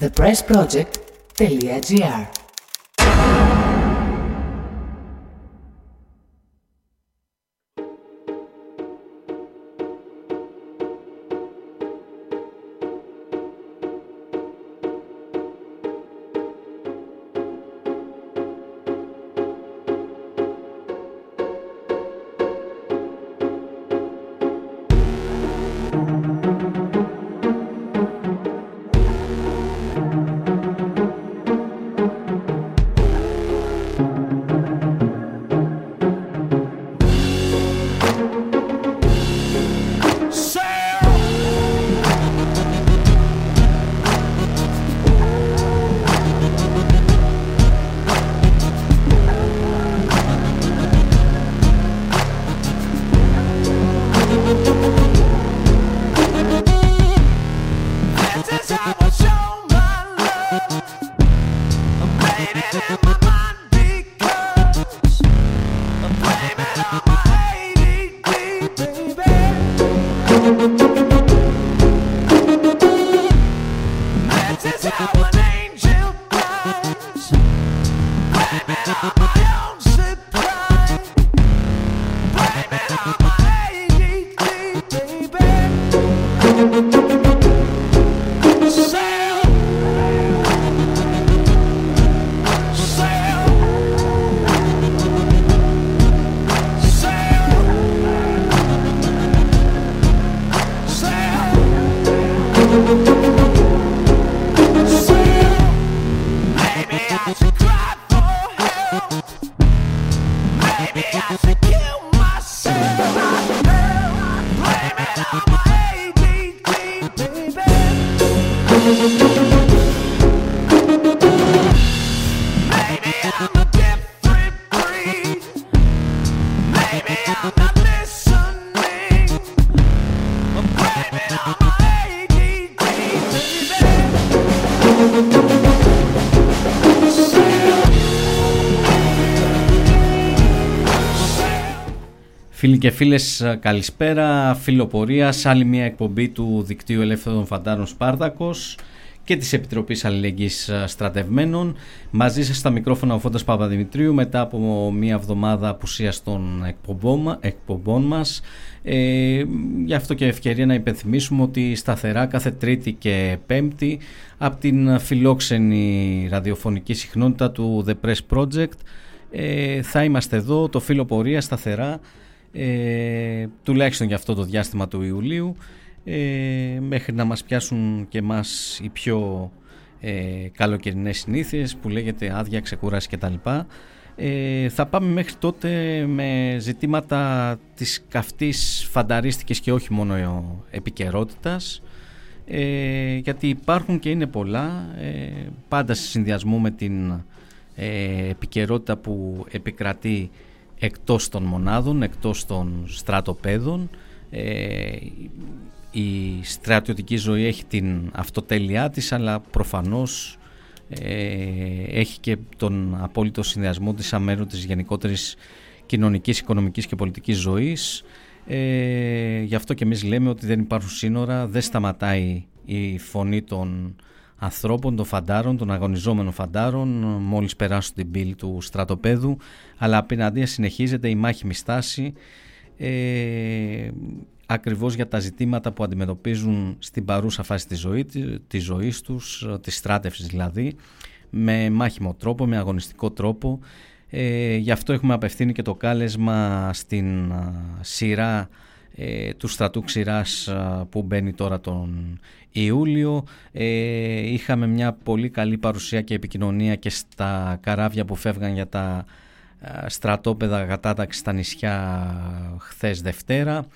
thepressproject.gr Thank you. Φίλες καλησπέρα, φιλοπορία άλλη μια εκπομπή του Δικτύου Ελεύθερων Φαντάρων Σπάρτακος και της Επιτροπής Αλληλεγγύης Στρατευμένων. Μαζί σας στα μικρόφωνα ο Φώντας Παπαδημητρίου μετά από μια εβδομάδα απουσίας των εκπομπών, εκπομπών μας. Ε, γι' αυτό και ευκαιρία να υπενθυμίσουμε ότι σταθερά κάθε Τρίτη και Πέμπτη από την φιλόξενη ραδιοφωνική συχνότητα του The Press Project ε, θα είμαστε εδώ το φύλλο πορεία σταθερά ε, τουλάχιστον για αυτό το διάστημα του Ιουλίου ε, μέχρι να μας πιάσουν και μας οι πιο ε, καλοκαιρινές συνήθειες που λέγεται άδεια, ξεκούραση κτλ. Ε, θα πάμε μέχρι τότε με ζητήματα της καυτής φανταρίστικης και όχι μόνο επικαιρότητας. ε, γιατί υπάρχουν και είναι πολλά ε, πάντα σε συνδυασμό με την ε, επικαιρότητα που επικρατεί εκτός των μονάδων, εκτός των στρατοπέδων. Ε, η στρατιωτική ζωή έχει την αυτοτέλειά της, αλλά προφανώς ε, έχει και τον απόλυτο συνδυασμό της αμέρου της γενικότερης κοινωνικής, οικονομικής και πολιτικής ζωής. Ε, γι' αυτό και εμείς λέμε ότι δεν υπάρχουν σύνορα, δεν σταματάει η φωνή των ανθρώπων, των φαντάρων, των αγωνιζόμενων φαντάρων μόλις περάσουν την πύλη του στρατοπέδου αλλά απέναντία συνεχίζεται η μάχημη στάση ε, ακριβώς για τα ζητήματα που αντιμετωπίζουν στην παρούσα φάση της, ζωή, της ζωής τους, της στράτευσης δηλαδή με μάχημο τρόπο, με αγωνιστικό τρόπο. Ε, γι' αυτό έχουμε απευθύνει και το κάλεσμα στην σειρά ε, τους στρατού ξηράς που μπαίνει τώρα τον Ιούλιο. Ε, είχαμε μια πολύ καλή παρουσία και επικοινωνία και στα καράβια που φεύγαν για τα στρατόπεδα κατάταξη στα νησιά χθες Δευτέρα.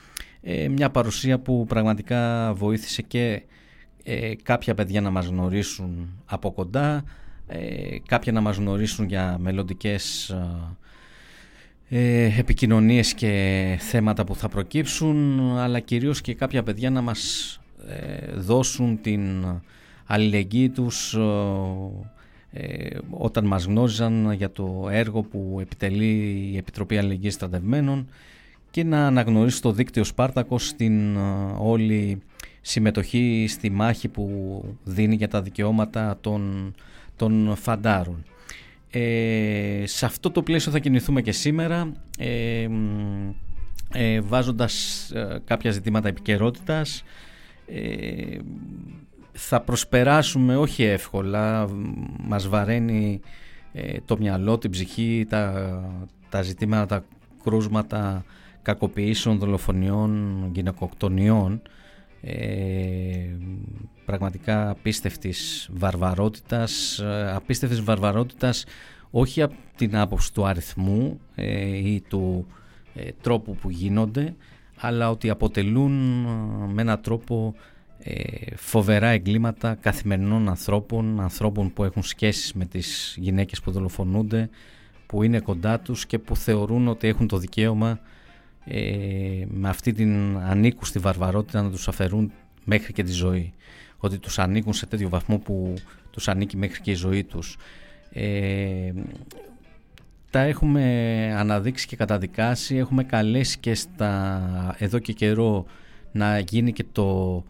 Ε, μια παρουσία που πραγματικά βοήθησε και κάποια παιδιά να μας γνωρίσουν από κοντά, κάποια να μας γνωρίσουν για μελλοντικές ε, επικοινωνίες και θέματα που θα προκύψουν αλλά κυρίως και κάποια παιδιά να μας ε, δώσουν την αλληλεγγύη τους ε, όταν μας γνώριζαν για το έργο που επιτελεί η Επιτροπή Αλληλεγγύης Στρατευμένων και να αναγνωρίσει το δίκτυο Σπάρτακος στην όλη συμμετοχή στη μάχη που δίνει για τα δικαιώματα των, των φαντάρων. Ε, σε αυτό το πλαίσιο θα κινηθούμε και σήμερα ε, ε, βάζοντας ε, κάποια ζητήματα επικαιρότητας. Ε, θα προσπεράσουμε όχι εύκολα, μας βαραίνει ε, το μυαλό, την ψυχή, τα, τα ζητήματα, τα κρούσματα κακοποιήσεων, δολοφονιών, γυναικοκτονιών ε, πραγματικά απίστευτης βαρβαρότητας απίστευτης βαρβαρότητας όχι από την άποψη του αριθμού ή του ε, τρόπου που γίνονται αλλά ότι αποτελούν ε, με έναν τρόπο ε, φοβερά εγκλήματα καθημερινών ανθρώπων, ανθρώπων που έχουν σχέσεις με τις γυναίκες που δολοφονούνται, που είναι κοντά τους και που θεωρούν ότι έχουν το δικαίωμα με αυτή την ανήκουστη βαρβαρότητα να τους αφαιρούν μέχρι και τη ζωή. Ότι τους ανήκουν σε τέτοιο βαθμό που τους ανήκει μέχρι και η ζωή τους τα έχουμε αναδείξει και καταδικάσει, έχουμε καλέσει και στα, εδώ και καιρό να γίνει και το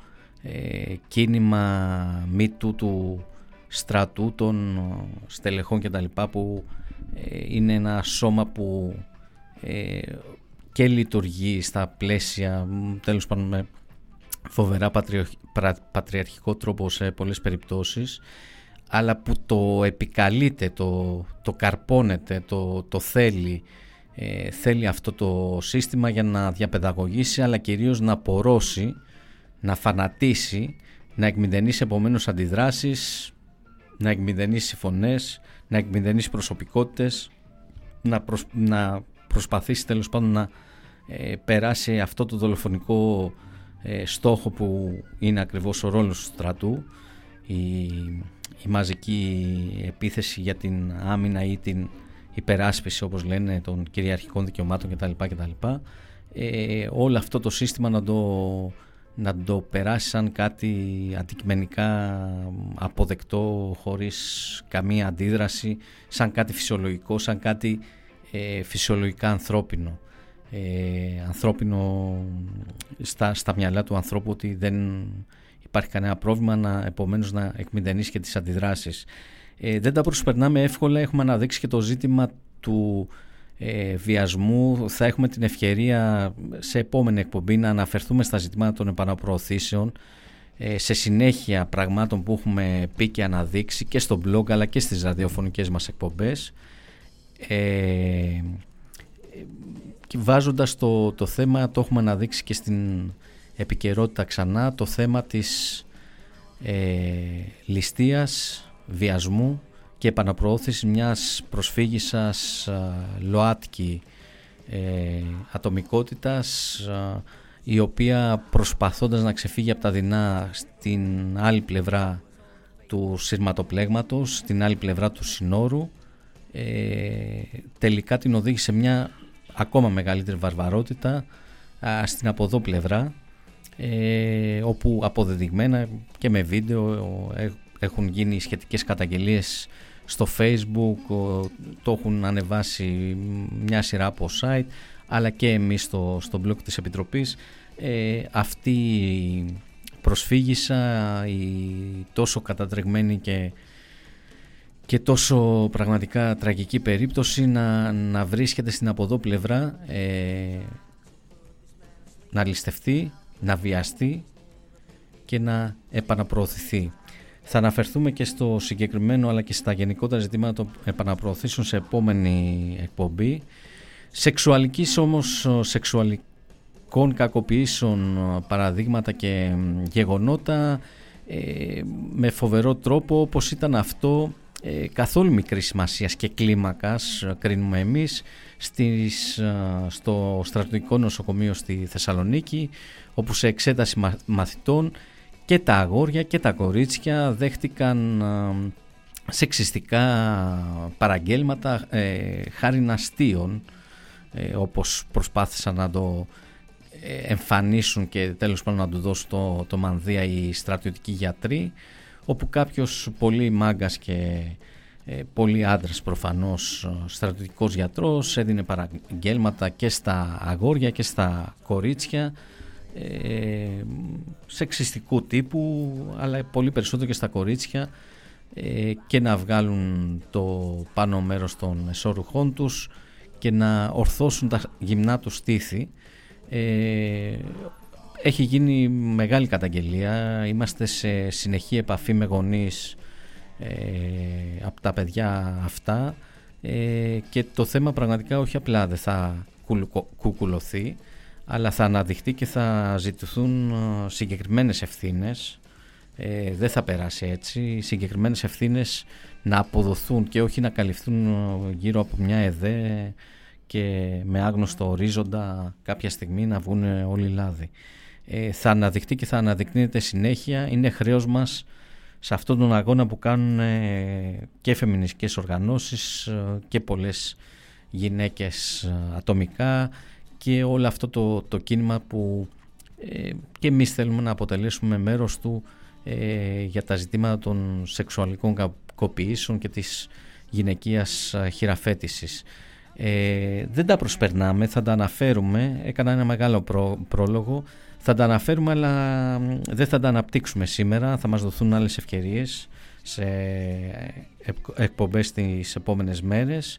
ε, κίνημα μη του στρατού των στελεχών και τα λοιπά που ε, είναι ένα σώμα που ε, και λειτουργεί στα πλαίσια τέλος πάντων με φοβερά πατριαρχικό τρόπο σε πολλές περιπτώσεις αλλά που το επικαλείται, το, το καρπώνεται, το, το θέλει, ε, θέλει αυτό το σύστημα για να διαπαιδαγωγήσει αλλά κυρίως να απορρώσει, να φανατίσει, να εκμηδενήσει επομένως αντιδράσεις, να εκμηδενήσει φωνές, να εκμηδενήσει προσωπικότητες, να, να προσπαθήσει τέλος πάντων να ε, περάσει αυτό το δολοφονικό ε, στόχο που είναι ακριβώς ο ρόλος του στρατού, η, η μαζική επίθεση για την άμυνα ή την υπεράσπιση όπως λένε των κυριαρχικών δικαιωμάτων κτλ. κτλ. Ε, όλο αυτό το σύστημα να το, να το περάσει σαν κάτι αντικειμενικά αποδεκτό χωρίς καμία αντίδραση σαν κάτι φυσιολογικό, σαν κάτι ε, φυσιολογικά ανθρώπινο ε, ανθρώπινο στα, στα μυαλά του ανθρώπου ότι δεν υπάρχει κανένα πρόβλημα να, επομένως να εκμηδενήσει και τις αντιδράσεις. Ε, δεν τα προσπερνάμε εύκολα, έχουμε αναδείξει και το ζήτημα του ε, βιασμού. Θα έχουμε την ευκαιρία σε επόμενη εκπομπή να αναφερθούμε στα ζητήματα των επαναπροωθήσεων ε, σε συνέχεια πραγμάτων που έχουμε πει και αναδείξει και στο blog αλλά και στις ραδιοφωνικές μας εκπομπές. Ε, βάζοντας το, το θέμα το έχουμε αναδείξει και στην επικαιρότητα ξανά το θέμα της ε, ληστείας, βιασμού και επαναπροώθησης μιας προσφύγησας ΛΟΑΤΚΙ ε, ατομικότητας η οποία προσπαθώντας να ξεφύγει από τα δεινά στην άλλη πλευρά του σύρματοπλέγματος, στην άλλη πλευρά του συνόρου ε, τελικά την οδήγησε μια ακόμα μεγαλύτερη βαρβαρότητα στην από εδώ πλευρά ε, όπου αποδεδειγμένα και με βίντεο ε, έχουν γίνει σχετικές καταγγελίες στο facebook, το έχουν ανεβάσει μια σειρά από site αλλά και εμείς στο, στο blog της Επιτροπής ε, αυτή η προσφύγησα η τόσο κατατρεγμένη και και τόσο πραγματικά τραγική περίπτωση να, να βρίσκεται στην από πλευρά ε, να ληστευτεί να βιαστεί και να επαναπροωθηθεί. Θα αναφερθούμε και στο συγκεκριμένο αλλά και στα γενικότερα ζητήματα των επαναπροωθήσεων σε επόμενη εκπομπή. Σεξουαλικής όμως, σεξουαλικών κακοποιήσεων παραδείγματα και γεγονότα ε, με φοβερό τρόπο όπως ήταν αυτό ε, καθόλου μικρή σημασίας και κλίμακας κρίνουμε εμείς στις, στο στρατιωτικό νοσοκομείο στη Θεσσαλονίκη όπου σε εξέταση μαθητών και τα αγόρια και τα κορίτσια δέχτηκαν σεξιστικά παραγγέλματα ε, χάρη αστείων ε, όπως προσπάθησαν να το ε, εμφανίσουν και τέλος πάντων να του δώσουν το, το μανδύα οι στρατιωτικοί γιατροί όπου κάποιος πολύ μάγκας και ε, πολύ άντρας προφανώς στρατιωτικός γιατρός έδινε παραγγέλματα και στα αγόρια και στα κορίτσια ε, σεξιστικού τύπου αλλά πολύ περισσότερο και στα κορίτσια ε, και να βγάλουν το πάνω μέρος των εσώρουχών τους και να ορθώσουν τα γυμνά τους στήθη. Ε, έχει γίνει μεγάλη καταγγελία, είμαστε σε συνεχή επαφή με γονείς ε, από τα παιδιά αυτά. Ε, και το θέμα πραγματικά όχι απλά δεν θα κουκουλωθεί αλλά θα αναδειχθεί και θα ζητηθούν ε, συγκεκριμένες ευθύνες. Ε, δεν θα περάσει έτσι. Οι συγκεκριμένες ευθύνες να αποδοθούν και όχι να καλυφθούν ε, γύρω από μια ΕΔΕ και με άγνωστο ορίζοντα κάποια στιγμή να βγουν όλοι οι λάδι. Ε, θα αναδειχθεί και θα αναδεικνύεται συνέχεια. Είναι χρέος μας σε αυτόν τον αγώνα που κάνουν και φεμινιστικές οργανώσεις και πολλές γυναίκες ατομικά και όλο αυτό το, το κίνημα που ε, και εμείς θέλουμε να αποτελέσουμε μέρος του ε, για τα ζητήματα των σεξουαλικών κακοποιήσεων και της γυναικείας χειραφέτησης. Ε, δεν τα προσπερνάμε, θα τα αναφέρουμε, έκανα ένα μεγάλο πρόλογο, θα τα αναφέρουμε αλλά δεν θα τα αναπτύξουμε σήμερα, θα μας δοθούν άλλες ευκαιρίες σε εκπομπές τις επόμενες μέρες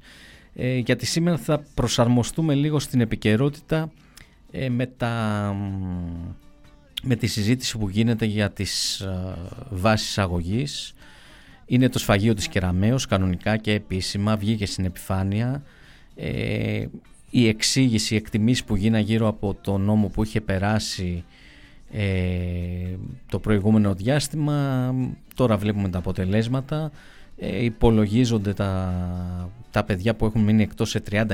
ε, γιατί σήμερα θα προσαρμοστούμε λίγο στην επικαιρότητα ε, με, τα, με τη συζήτηση που γίνεται για τις ε, βάσεις αγωγής. Είναι το σφαγείο της Κεραμέως κανονικά και επίσημα, βγήκε στην επιφάνεια. Ε, η εξήγηση, η εκτιμήση που γίνα γύρω από το νόμο που είχε περάσει ε, το προηγούμενο διάστημα, τώρα βλέπουμε τα αποτελέσματα ε, υπολογίζονται τα, τα παιδιά που έχουν μείνει εκτός σε 30.000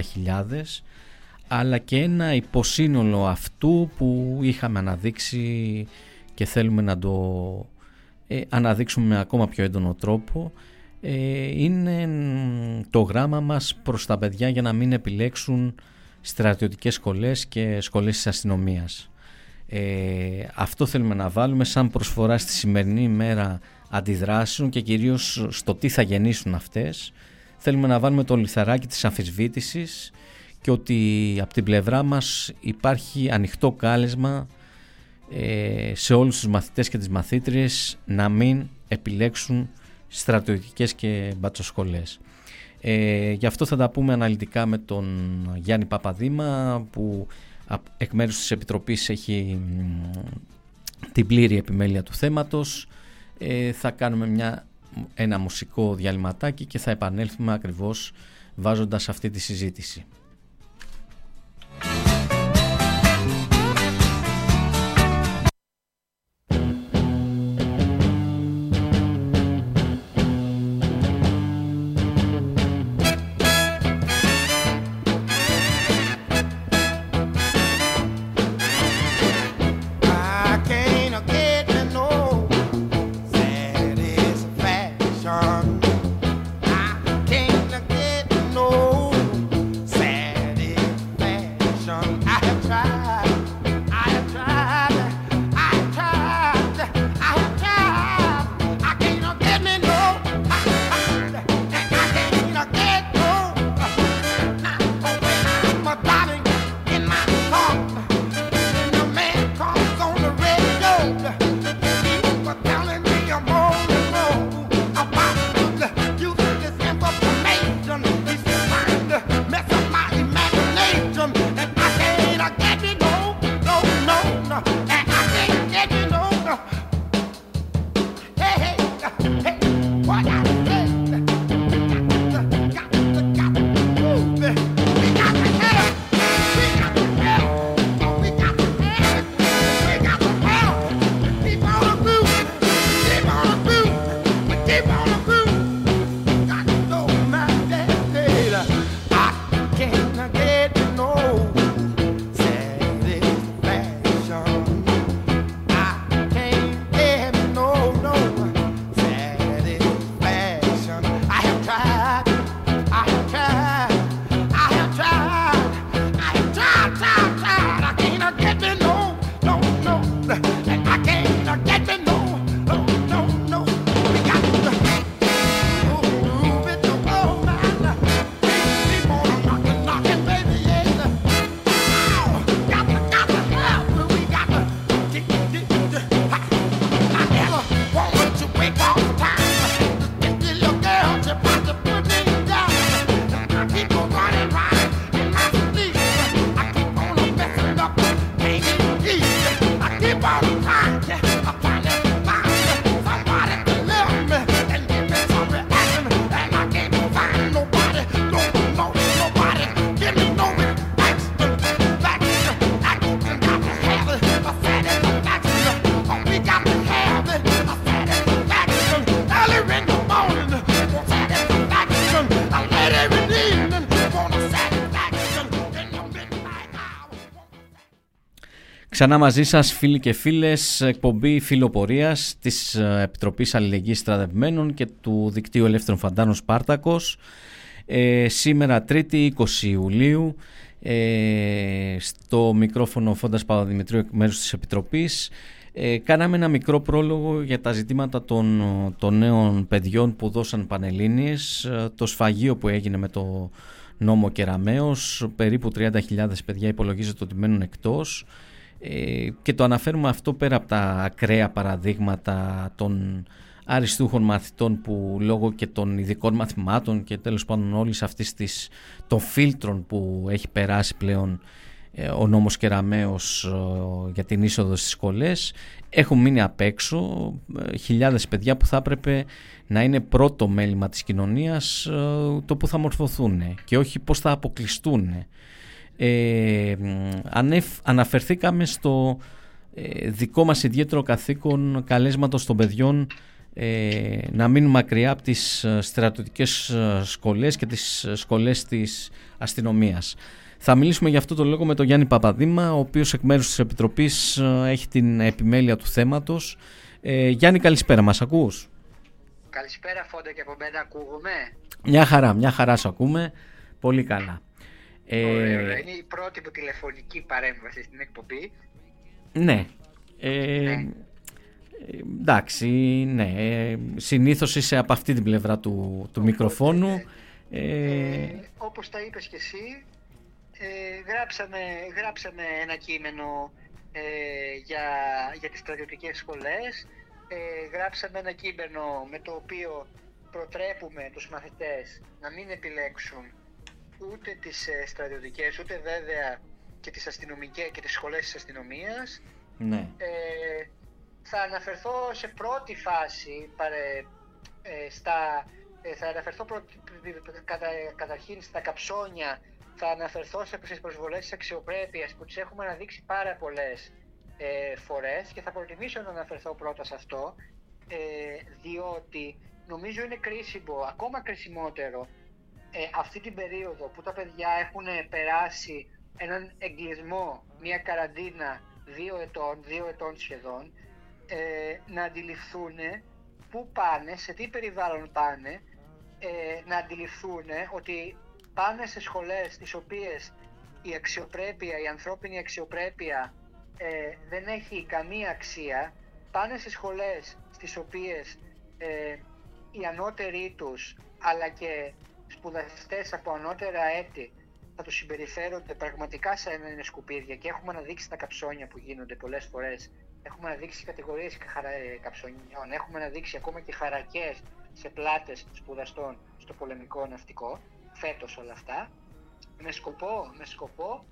αλλά και ένα υποσύνολο αυτού που είχαμε αναδείξει και θέλουμε να το ε, αναδείξουμε με ακόμα πιο έντονο τρόπο. ε, είναι το γράμμα μας προς τα παιδιά για να μην επιλέξουν στρατιωτικές σχολές και σχολές της αστυνομίας. Ε, αυτό θέλουμε να βάλουμε σαν προσφορά στη σημερινή ημέρα αντιδράσεων και κυρίως στο τι θα γεννήσουν αυτές. Θέλουμε να βάλουμε το λιθαράκι της αμφισβήτησης και ότι από την πλευρά μας υπάρχει ανοιχτό κάλεσμα ε, σε όλους τους μαθητές και τις μαθήτριες να μην επιλέξουν στρατιωτικές και μπατσοσχολές. Ε, γι' αυτό θα τα πούμε αναλυτικά με τον Γιάννη Παπαδήμα που εκ μέρους της Επιτροπής έχει την πλήρη επιμέλεια του θέματος ε, θα κάνουμε μια, ένα μουσικό διαλυματάκι και θα επανέλθουμε ακριβώς βάζοντας αυτή τη συζήτηση. Ξανά μαζί σας φίλοι και φίλες, εκπομπή φιλοπορίας της ε, Επιτροπής Αλληλεγγύης Στρατευμένων και του Δικτύου Ελεύθερων Φαντάνων Σπάρτακος. Ε, σήμερα 3η 20 Ιουλίου, ε, στο μικρόφωνο Φόντας Παπαδημητρίου εκ μέρους της Επιτροπής. Ε, κάναμε ένα μικρό πρόλογο για τα ζητήματα των, των νέων παιδιών που δώσαν Πανελλήνιες, ε, το σφαγείο που έγινε με το νόμο Κεραμέως, περίπου 30.000 παιδιά υπολογίζεται ότι μένουν εκτός, ε, και το αναφέρουμε αυτό πέρα από τα ακραία παραδείγματα των αριστούχων μαθητών που λόγω και των ειδικών μαθημάτων και τέλος πάντων όλης αυτής της, των φίλτρων που έχει περάσει πλέον ε, ο νόμος Κεραμέως ε, για την είσοδο στις σχολές έχουν μείνει απ' έξω χιλιάδες παιδιά που θα έπρεπε να είναι πρώτο μέλημα της κοινωνίας το που θα μορφωθούν και όχι πώς θα αποκλειστούν ε, αναφερθήκαμε στο ε, δικό μας ιδιαίτερο καθήκον καλέσματος των παιδιών ε, να μείνουν μακριά από τις ε, στρατιωτικές ε, σχολές και τις σχολές της αστυνομίας. Θα μιλήσουμε για αυτό το λόγο με τον Γιάννη Παπαδήμα, ο οποίος εκ μέρους της Επιτροπής έχει την επιμέλεια του θέματος. Ε, Γιάννη, καλησπέρα. Μας ακούς; Καλησπέρα Φόντα και από μένα ακούγουμε. Μια χαρά, μια χαρά σου ακούμε. Πολύ καλά. Ε, ωραία, Είναι η πρώτη που τηλεφωνική παρέμβαση στην εκπομπή. Ναι. Ε, ναι. Εντάξει, ναι. Συνήθως είσαι από αυτή την πλευρά του, του μικροφόνου. Ναι. Ε, ε, όπως τα είπες και εσύ, ε, γράψαμε, γράψαμε ένα κείμενο ε, για, για τις στρατιωτικές σχολές. Ε, γράψαμε ένα κείμενο με το οποίο προτρέπουμε τους μαθητές να μην επιλέξουν ούτε τις ε, στρατιωτικές, ούτε βέβαια και τις αστυνομικές και τις σχολές της αστυνομίας. Ναι. Ε, θα αναφερθώ σε πρώτη φάση παρε, ε, στα, ε, θα αναφερθώ κατα, καταρχήν στα καψόνια, θα αναφερθώ σε προσβολές της αξιοπρέπειας που τις έχουμε αναδείξει πάρα πολλές ε, φορές και θα προτιμήσω να αναφερθώ πρώτα σε αυτό ε, διότι νομίζω είναι κρίσιμο, ακόμα κρισιμότερο ε, αυτή την περίοδο που τα παιδιά έχουν περάσει έναν εγκλισμό, μια καραντίνα δύο ετών, δύο ετών σχεδόν, ε, να αντιληφθούν πού πάνε, σε τι περιβάλλον πάνε, ε, να αντιληφθούν ότι πάνε σε σχολές τις οποίες η αξιοπρέπεια, η ανθρώπινη αξιοπρέπεια ε, δεν έχει καμία αξία, πάνε σε σχολές στις οποίες ε, οι ανώτεροι τους αλλά και σπουδαστές από ανώτερα έτη θα τους συμπεριφέρονται πραγματικά σαν να είναι σκουπίδια και έχουμε αναδείξει τα καψόνια που γίνονται πολλές φορές. Έχουμε αναδείξει κατηγορίες ε, καψονιών, έχουμε αναδείξει ακόμα και χαρακές σε πλάτες σπουδαστών στο πολεμικό ναυτικό, φέτος όλα αυτά, με σκοπό, με σκοπό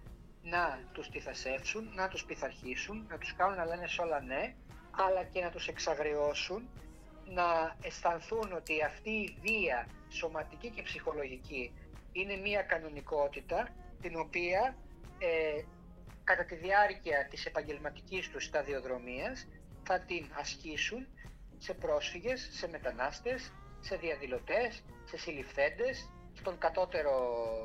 να τους τυθασεύσουν, να τους πειθαρχήσουν, να τους κάνουν να λένε σε όλα ναι, αλλά και να τους εξαγριώσουν να αισθανθούν ότι αυτή η βία σωματική και ψυχολογική είναι μια κανονικότητα την οποία ε, κατά τη διάρκεια της επαγγελματικής τους σταδιοδρομίας θα την ασκήσουν σε πρόσφυγες, σε μετανάστες, σε διαδηλωτές, σε συλληφθέντες, στον κατώτερο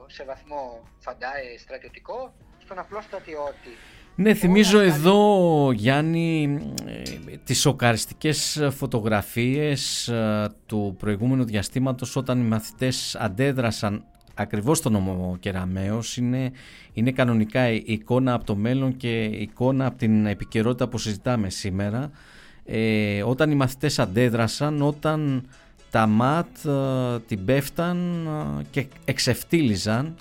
σε βαθμό φαντάε στρατιωτικό, στον απλό στρατιώτη ναι, θυμίζω εδώ, Γιάννη, ε, τις σοκαριστικές φωτογραφίες ε, του προηγούμενου διαστήματος όταν οι μαθητές αντέδρασαν ακριβώς στον νόμο Κεραμέως. Είναι, είναι κανονικά η εικόνα από το μέλλον και η εικόνα από την επικαιρότητα που συζητάμε σήμερα. Ε, όταν οι μαθητές αντέδρασαν, όταν τα ΜΑΤ την πέφταν και εξεφτύλιζαν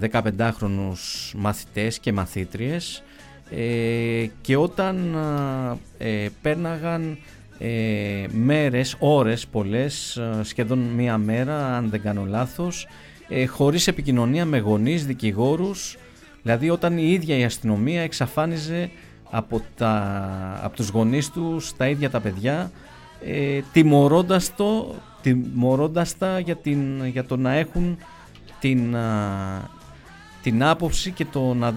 15χρονους ε, μαθητές και μαθήτριες. Ε, και όταν ε, πέρναγαν ε, μέρες, ώρες πολλές, σχεδόν μία μέρα αν δεν κάνω λάθος, χωρίς επικοινωνία με γονείς, δικηγόρους, δηλαδή όταν η ίδια η αστυνομία εξαφάνιζε από, τα, από τους γονείς τους τα ίδια τα παιδιά ε, τιμωρώντας, το, τιμωρώντας τα για, την, για το να έχουν την, την άποψη και το να,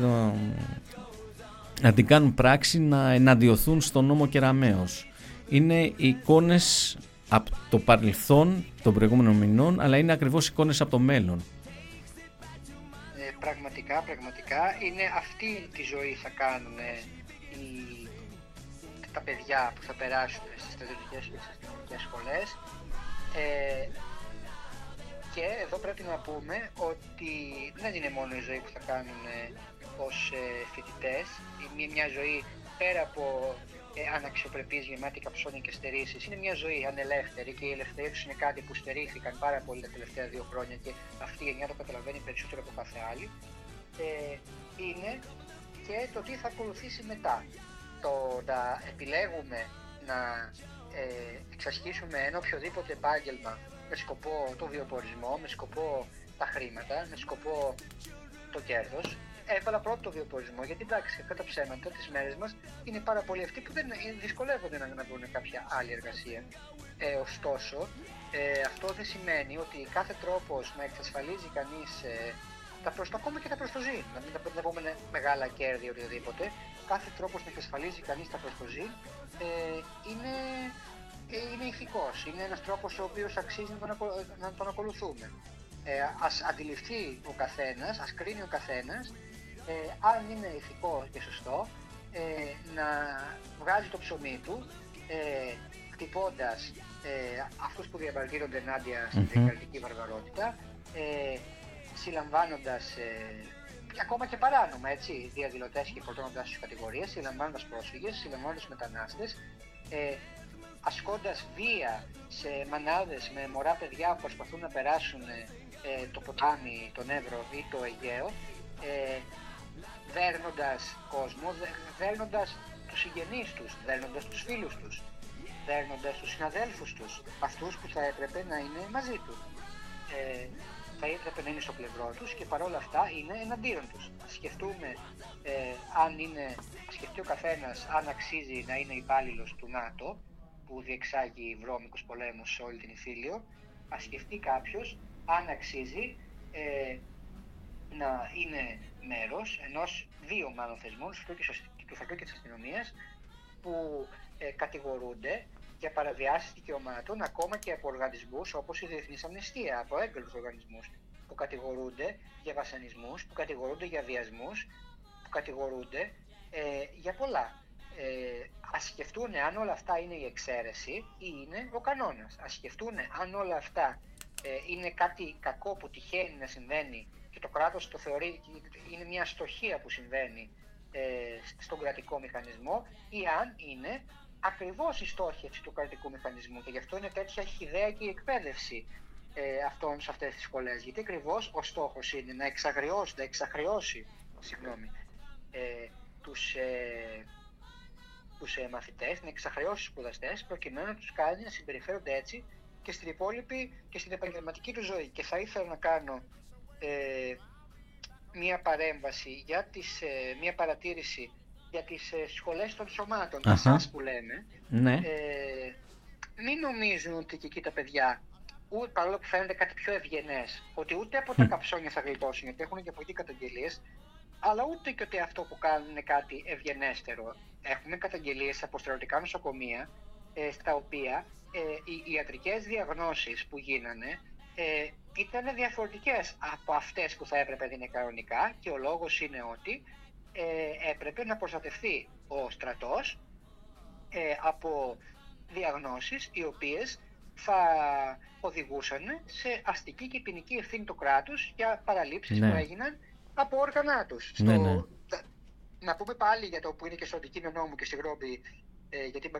να την κάνουν πράξη να εναντιωθούν στον νόμο Κεραμέως. Είναι εικόνες από το παρελθόν των προηγούμενων μηνών, αλλά είναι ακριβώς εικόνες από το μέλλον. Ε, πραγματικά, πραγματικά είναι αυτή τη ζωή θα κάνουν οι, τα παιδιά που θα περάσουν στις στρατιωτικές και στις αστυνομικές σχολές. Ε, και εδώ πρέπει να πούμε ότι δεν είναι μόνο η ζωή που θα κάνουν ως ε, φοιτητές, είναι μια ζωή πέρα από ε, αναξιοπρεπής γεμάτη καψόνια και στερήσεις. Είναι μια ζωή ανελεύθερη και η ελευθερία τους είναι κάτι που στερήθηκαν πάρα πολύ τα τελευταία δύο χρόνια και αυτή η γενιά το καταλαβαίνει περισσότερο από κάθε άλλη. Ε, είναι και το τι θα ακολουθήσει μετά. Το να επιλέγουμε να ε, εξασχίσουμε ένα οποιοδήποτε επάγγελμα με σκοπό το βιοπορισμό, με σκοπό τα χρήματα, με σκοπό το κέρδος, έβαλα πρώτο το βιοπορισμό, γιατί εντάξει, κατά ψέματα τις μέρες μας είναι πάρα πολλοί αυτοί που δεν δυσκολεύονται να, να βρουν κάποια άλλη εργασία. Ε, ωστόσο, ε, αυτό δεν σημαίνει ότι κάθε τρόπος να εξασφαλίζει κανείς ε, τα προς το ακόμα και τα προστοζή, να μην τα πούμε μεγάλα κέρδη ή οτιδήποτε, κάθε τρόπος να εξασφαλίζει κανείς τα προστοζή ε, είναι, ε, είναι ηθικός, είναι ένας τρόπος ο οποίος αξίζει να τον, να τον ακολουθούμε. Ε, ας αντιληφθεί ο καθένας, ας κρίνει ο καθένας ε, αν είναι ηθικό και σωστό, ε, να βγάζει το ψωμί του, ε, χτυπώντας ε, αυτούς που διαμαρτύρονται ενάντια στην mm-hmm. βαρβαρότητα, ε, συλλαμβάνοντας ε, ακόμα και παράνομα, έτσι, διαδηλωτές και φορτώνοντας τις κατηγορίες, συλλαμβάνοντας πρόσφυγες, συλλαμβάνοντας μετανάστες, ε, ασκώντας βία σε μανάδες με μωρά παιδιά που προσπαθούν να περάσουν ε, το ποτάμι, τον Εύρο ή το Αιγαίο, ε, δέρνοντας κόσμο, δέρνοντας τους συγγενείς τους, δέρνοντας τους φίλους τους, δέρνοντας τους συναδέλφους τους, αυτούς που θα έπρεπε να είναι μαζί τους. Ε, θα έπρεπε να είναι στο πλευρό τους και παρόλα αυτά είναι εναντίον τους. Σκεφτούμε ε, αν είναι, σκεφτεί ο καθένας αν αξίζει να είναι υπάλληλος του ΝΑΤΟ που διεξάγει βρώμικους πολέμους σε όλη την Ιφίλιο, ας σκεφτεί κάποιος αν αξίζει ε, να είναι μέρος ενός δύο μάλλον θεσμών, του στρατού και της αστυνομίας, που ε, κατηγορούνται για παραβιάσεις δικαιωμάτων ακόμα και από οργανισμούς όπως η Διεθνής Αμνηστία, από έγκαιρους οργανισμούς που κατηγορούνται για βασανισμούς, που κατηγορούνται για βιασμούς, που κατηγορούνται ε, για πολλά. Ε, ας σκεφτούν αν όλα αυτά είναι η εξαίρεση ή είναι ο κανόνας. Ας σκεφτούν αν όλα αυτά ε, είναι κάτι κακό που τυχαίνει να συμβαίνει και το κράτος το θεωρεί είναι μια στοχεία που συμβαίνει ε, στον κρατικό μηχανισμό ή αν είναι ακριβώς η στόχευση του κρατικού μηχανισμού και γι' αυτό είναι τέτοια χιδέα και η εκπαίδευση ε, αυτών σε αυτές τις σχολές γιατί ακριβώς ο στόχος είναι να εξαγριώσει, να εξαχρεώσει συγγνώμη, ε, τους, ε, τους ε, μαθητές, να εξαχρεώσεις τους σπουδαστές προκειμένου να τους κάνει να συμπεριφέρονται έτσι και στην υπόλοιπη και στην επαγγελματική τους ζωή. Και θα ήθελα να κάνω ε, μία παρέμβαση, για τις, ε, μία παρατήρηση για τις ε, σχολές των σωμάτων, uh που λέμε. Ναι. Ε, μην νομίζουν ότι και εκεί τα παιδιά, ούτε, παρόλο που φαίνεται κάτι πιο ευγενές, ότι ούτε από τα καψόνια θα γλιτώσουν, γιατί έχουν και από εκεί καταγγελίες, αλλά ούτε και ότι αυτό που κάνουν είναι κάτι ευγενέστερο. Έχουμε καταγγελίες από στρατιωτικά νοσοκομεία, ε, στα οποία ε, οι ιατρικές διαγνώσεις που γίνανε ε, ήταν διαφορετικές από αυτές που θα έπρεπε να είναι κανονικά και ο λόγος είναι ότι ε, έπρεπε να προστατευτεί ο στρατός ε, από διαγνώσεις οι οποίες θα οδηγούσαν σε αστική και ποινική ευθύνη του κράτους για παραλήψεις ναι. που έγιναν από όργανά τους. Ναι, ναι. Να πούμε πάλι για το που είναι και στο αντικείμενό μου και συγγνώμη ε, γιατί με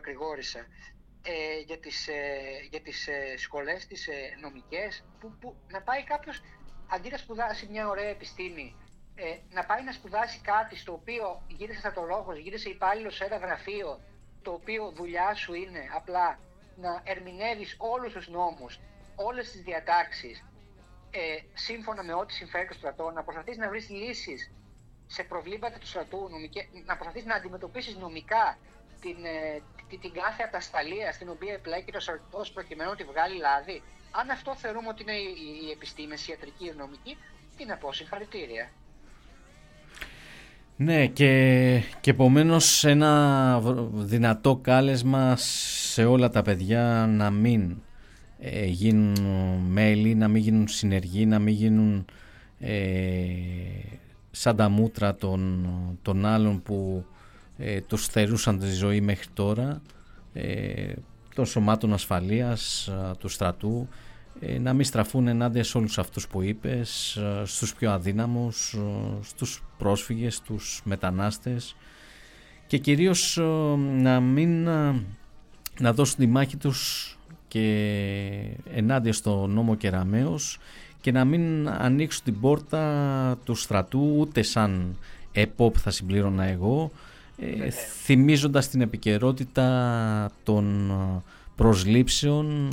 ε, για τις, ε, για τις ε, σχολές τις ε, νομικές που, που να πάει κάποιος αντί να σπουδάσει μια ωραία επιστήμη ε, να πάει να σπουδάσει κάτι στο οποίο γύρισε στρατολόγος, γύρισε υπάλληλος σε ένα γραφείο το οποίο δουλειά σου είναι απλά να ερμηνεύεις όλους τους νόμους, όλες τις διατάξεις ε, σύμφωνα με ό,τι συμφέρει το στρατό, να προσπαθείς να βρεις λύσεις σε προβλήματα του στρατού, νομικές, να προσπαθείς να αντιμετωπίσεις νομικά την, ε, την, την κάθε ατασταλία στην οποία επλέκει το στρατός προκειμένου να τη βγάλει λάδι. Αν αυτό θεωρούμε ότι είναι η, η επιστήμες, η ιατρική, η νομική, τι να πω, συγχαρητήρια. Ναι και, και επομένως ένα δυνατό κάλεσμα σε όλα τα παιδιά να μην ε, γίνουν μέλη, να μην γίνουν συνεργοί, να μην γίνουν σαν τα μούτρα των, των άλλων που ε, τους θερούσαν τη ζωή μέχρι τώρα ε, των σωμάτων ασφαλείας, του στρατού ε, να μην στραφούν ενάντια σε όλους αυτούς που είπες, ε, στους πιο αδύναμους, ε, στους πρόσφυγες, στους μετανάστες και κυρίως να μην να δώσουν τη μάχη τους και ενάντια στο νόμο Κεραμέως και να μην ανοίξουν την πόρτα του στρατού ούτε σαν ΕΠΟΠ θα συμπλήρωνα εγώ ε, θυμίζοντας την επικαιρότητα των προσλήψεων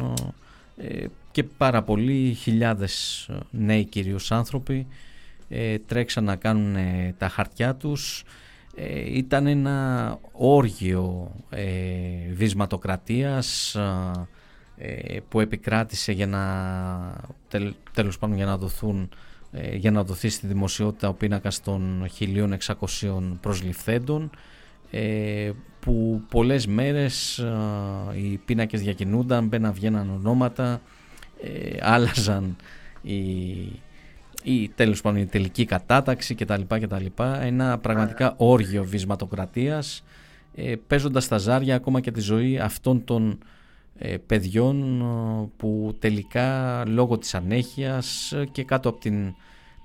και πάρα πολλοί χιλιάδες ε, νέοι κυρίως άνθρωποι ε, τρέξαν να κάνουν ε, τα χαρτιά τους. Ήταν ένα όργιο ε, βυσματοκρατίας που επικράτησε για να τέλος πάντων για να δοθούν για να δοθεί στη δημοσιότητα ο πίνακας των 1600 προσληφθέντων που πολλές μέρες οι πίνακες διακινούνταν, μπαίναν βγαίναν ονόματα ε, άλλαζαν η, η, τέλος πάντων, η τελική κατάταξη κτλ. κτλ. Ένα πραγματικά όργιο βυσματοκρατίας ε, παίζοντας τα ζάρια ακόμα και τη ζωή αυτών των ε, παιδιών ε, που τελικά λόγω της ανέχειας και κάτω από την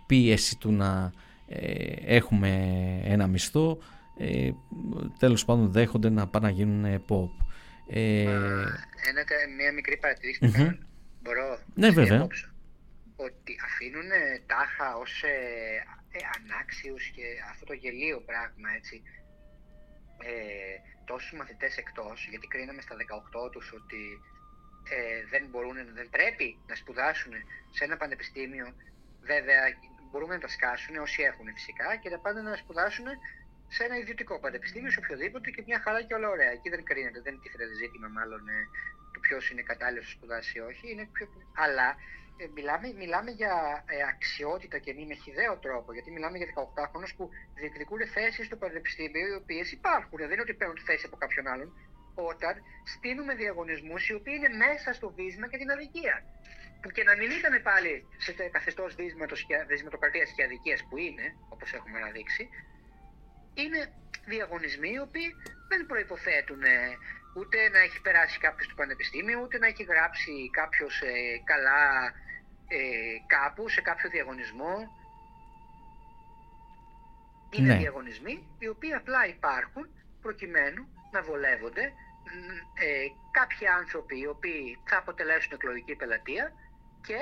πίεση του να ε, έχουμε ένα μισθό ε, τέλος πάντων δέχονται να πάνε να γίνουν pop. Ε, ένα, μια μικρή παρατηρήση Μπορώ ναι, να βέβαια. ότι αφήνουν τάχα ως ε, ε, ανάξιους και αυτό το γελίο πράγμα έτσι ε, τόσους μαθητές εκτός γιατί κρίναμε στα 18 τους ότι ε, δεν μπορούν, δεν πρέπει να σπουδάσουν σε ένα πανεπιστήμιο βέβαια μπορούμε να τα σκάσουν όσοι έχουν φυσικά και να πάνε να σπουδάσουν σε ένα ιδιωτικό πανεπιστήμιο, σε οποιοδήποτε και μια χαρά και όλα ωραία. Εκεί δεν κρίνεται, δεν τίθεται ζήτημα μάλλον ε, του ποιος είναι κατάλληλος να σπουδάσει ή όχι. Είναι πιο... Αλλά ε, μιλάμε, μιλάμε για ε, αξιότητα και μη με χιδαίο τρόπο, γιατί μιλάμε για 18χρονου που διεκδικούν θέσεις στο πανεπιστήμιο οι οποίες υπάρχουν. Δεν είναι ότι παίρνουν τη θέση από κάποιον άλλον. Όταν στείλουμε διαγωνισμούς οι οποίοι είναι μέσα στο βίσμα και την αδικία. Που και να μην ήταν πάλι σε καθεστώς βίσματοκρατίας και αδικίας που είναι, όπως έχουμε αναδείξει, είναι διαγωνισμοί οι οποίοι δεν προϋποθέτουν ε, ούτε να έχει περάσει κάποιος του πανεπιστήμιο, ούτε να έχει γράψει κάποιος ε, καλά ε, κάπου σε κάποιο διαγωνισμό. Είναι ναι. διαγωνισμοί οι οποίοι απλά υπάρχουν προκειμένου να βολεύονται ε, κάποιοι άνθρωποι οι οποίοι θα αποτελέσουν εκλογική πελατεία και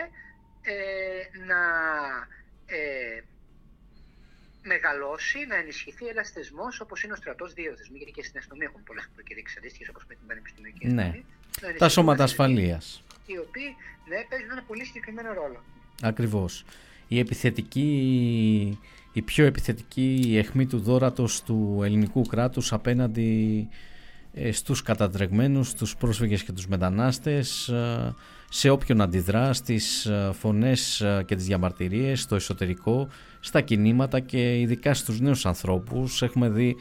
να μεγαλώσει, να ενισχυθεί ένας θεσμός όπως είναι ο στρατός, δύο θεσμοί, γιατί και στην αστυνομία έχουν πολλές προκηρύξει αντίστοιχες όπως με την πανεπιστημιακή ναι. Τα σώματα ασφαλείας. Οι οποίοι ναι, παίζουν ένα πολύ συγκεκριμένο ρόλο. Ακριβώς. Η επιθετική, η πιο επιθετική αιχμή του δόρατος του ελληνικού κράτους απέναντι ε, στους κατατρεγμένους, στους πρόσφυγες και τους μετανάστες, ε, σε όποιον αντιδρά στις ε, φωνές και τις διαμαρτυρίες, στο εσωτερικό, στα κινήματα και ειδικά στους νέους ανθρώπους. Έχουμε δει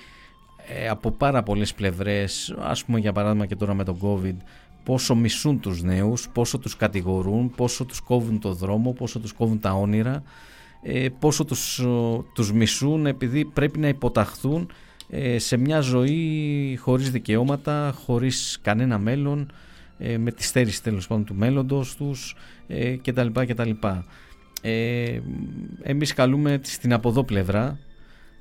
από πάρα πολλές πλευρές, ας πούμε για παράδειγμα και τώρα με τον COVID, πόσο μισούν τους νέους, πόσο τους κατηγορούν, πόσο τους κόβουν το δρόμο, πόσο τους κόβουν τα όνειρα, πόσο τους, τους μισούν επειδή πρέπει να υποταχθούν ε, σε μια ζωή χωρίς δικαιώματα, χωρίς κανένα μέλλον, ε, με τη στέρηση τέλος πάντων του μέλλοντος τους ε, κτλ. κτλ. Ε, εμείς καλούμε στην από πλευρά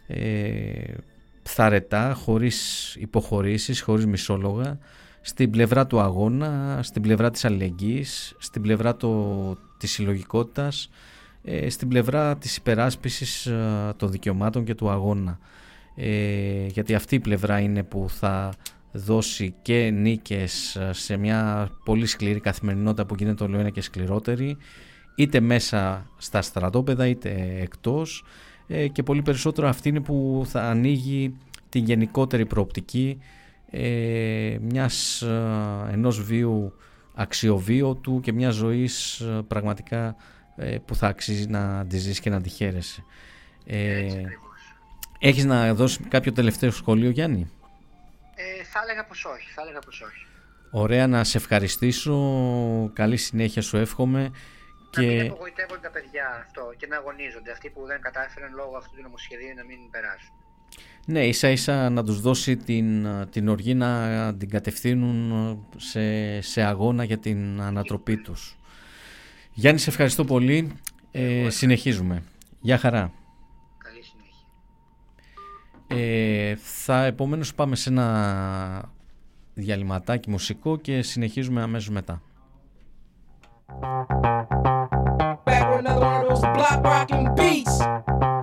ε, θαρετά, χωρίς υποχωρήσεις, χωρίς μισόλογα στην πλευρά του αγώνα, στην πλευρά της αλληλεγγύης, στην πλευρά το, της συλλογικότητας, στην πλευρά της υπεράσπισης των δικαιωμάτων και του αγώνα. Ε, γιατί αυτή η πλευρά είναι που θα δώσει και νίκες σε μια πολύ σκληρή καθημερινότητα που γίνεται όλο ένα και σκληρότερη είτε μέσα στα στρατόπεδα είτε εκτός. Ε, και πολύ περισσότερο αυτή είναι που θα ανοίγει την γενικότερη προοπτική ε, μιας, ε, ενός βίου αξιοβίωτου και μιας ζωής ε, πραγματικά ε, που θα αξίζει να τη ζεις και να τη χαίρεσαι. Έχεις να δώσεις κάποιο τελευταίο σχόλιο Γιάννη; Ε, θα έλεγα πως όχι, θα έλεγα πως όχι. Ωραία να σε ευχαριστήσω, καλή συνέχεια σου εύχομαι και... Να μην απογοητεύονται τα παιδιά αυτό και να αγωνίζονται αυτοί που δεν κατάφεραν λόγω αυτού του νομοσχεδίου να μην περάσουν. Ναι, ίσα ίσα να τους δώσει την, την οργή να την κατευθύνουν σε, σε αγώνα για την ανατροπή τους. Γιάννη, σε ευχαριστώ πολύ. Ε, συνεχίζουμε. Γεια χαρά. Καλή συνέχεια. Ε, θα επομένως πάμε σε ένα διαλυματάκι μουσικό και συνεχίζουμε αμέσως μετά. Φίλοι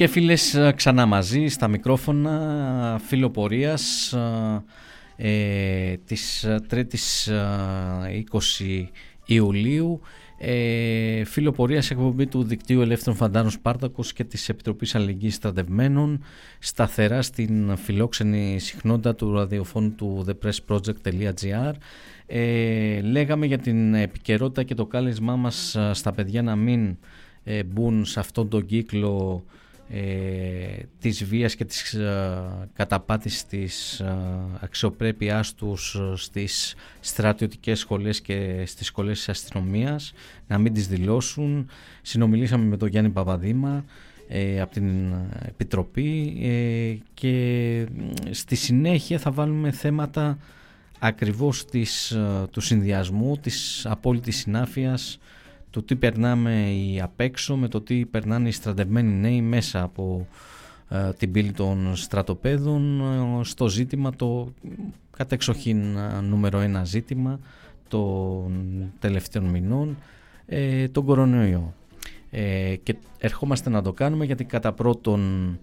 και φίλες ε, ξανά μαζί στα μικρόφωνα φιλοπορίας ε, της 3ης ε, 20 Ιουλίου. Ε, φιλοπορίας εκπομπή του Δικτύου Ελεύθερων Φαντάρων Σπάρτακος και της Επιτροπής Αλληλεγγύης Στρατευμένων σταθερά στην φιλόξενη συχνότητα του ραδιοφώνου του thepressproject.gr ε, λέγαμε για την επικαιρότητα και το κάλεσμά μας στα παιδιά να μην ε, μπουν σε αυτόν τον κύκλο ε, της βίας και της ε, καταπάτησης της ε, αξιοπρέπειάς τους ε, στις στρατιωτικές σχολές και στις σχολές της αστυνομίας να μην τις δηλώσουν. Συνομιλήσαμε με τον Γιάννη Παπαδήμα ε, από την Επιτροπή και στη συνέχεια θα βάλουμε θέματα ακριβώς της, του συνδυασμού, της απόλυτης συνάφειας το τι περνάμε οι απ' έξω με το τι περνάνε οι στρατευμένοι νέοι μέσα από την πύλη των στρατοπέδων στο ζήτημα το κατεξοχήν νούμερο ένα ζήτημα των τελευταίων μηνών τον κορονοϊό. Και ερχόμαστε να το κάνουμε γιατί κατά πρώτον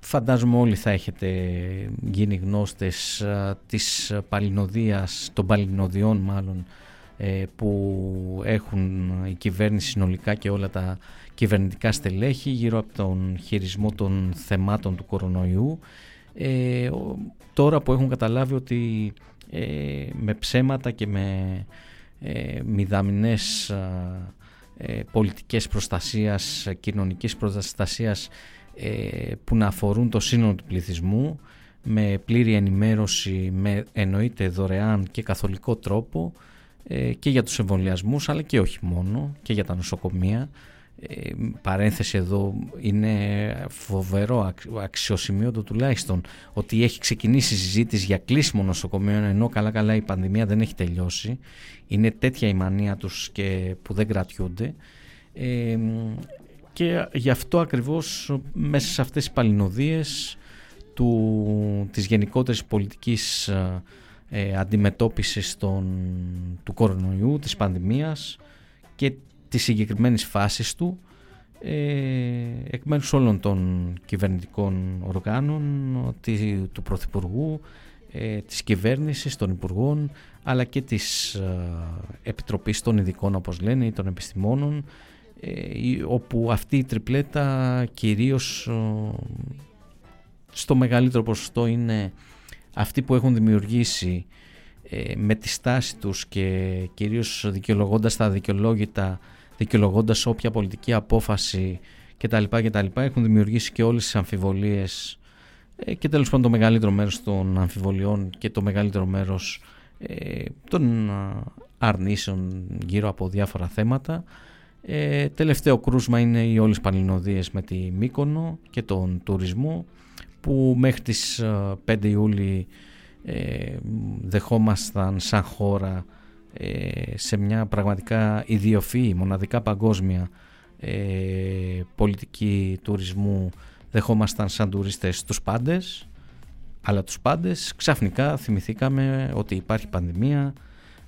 Φαντάζομαι όλοι θα έχετε γίνει γνώστες της παλινοδίας, των παλινοδιών μάλλον, ε, που έχουν η κυβέρνηση συνολικά και όλα τα κυβερνητικά στελέχη γύρω από τον χειρισμό των θεμάτων του κορονοϊού. Ε, τώρα που έχουν καταλάβει ότι ε, με ψέματα και με ε, μηδαμινές ε, πολιτικές προστασίας, κοινωνικής προστασίας ε, που να αφορούν το σύνολο του πληθυσμού με πλήρη ενημέρωση, με εννοείται δωρεάν και καθολικό τρόπο ε, και για τους εμβολιασμούς αλλά και όχι μόνο και για τα νοσοκομεία. Ε, παρένθεση εδώ είναι φοβερό αξιοσημείωτο τουλάχιστον ότι έχει ξεκινήσει συζήτηση για κλείσιμο νοσοκομείων ενώ καλά καλά η πανδημία δεν έχει τελειώσει είναι τέτοια η μανία τους και που δεν κρατιούνται ε, και γι' αυτό ακριβώς μέσα σε αυτές τις παλινοδίες του, της γενικότερης πολιτικής ε, ε αντιμετώπισης του κορονοϊού, της πανδημίας και της συγκεκριμένης φάσης του ε, εκ μέρους όλων των κυβερνητικών οργάνων του Πρωθυπουργού, ε, της κυβέρνησης, των Υπουργών αλλά και της ε, Επιτροπής των Ειδικών όπως λένε ή των Επιστημόνων ε, όπου αυτή η τριπλέτα κυρίως στο μεγαλύτερο ποσοστό είναι αυτοί που έχουν δημιουργήσει ε, με τη στάση τους και κυρίως δικαιολογώντας τα δικαιολόγητα, δικαιολογώντας όποια πολιτική απόφαση κτλ. κτλ έχουν δημιουργήσει και όλες τις αμφιβολίες ε, και τέλος πάντων το μεγαλύτερο μέρος των αμφιβολιών και το μεγαλύτερο μέρος των αρνήσεων γύρω από διάφορα θέματα ε, τελευταίο κρούσμα είναι οι όλες πανελληνοδίες με τη Μύκονο και τον τουρισμό που μέχρι τις 5 ε, Ιούλη ε, δεχόμασταν σαν χώρα ε, σε μια πραγματικά ιδιοφυή, μοναδικά παγκόσμια ε, πολιτική τουρισμού. Δεχόμασταν σαν τουρίστες τους πάντες αλλά τους πάντες ξαφνικά θυμηθήκαμε ότι υπάρχει πανδημία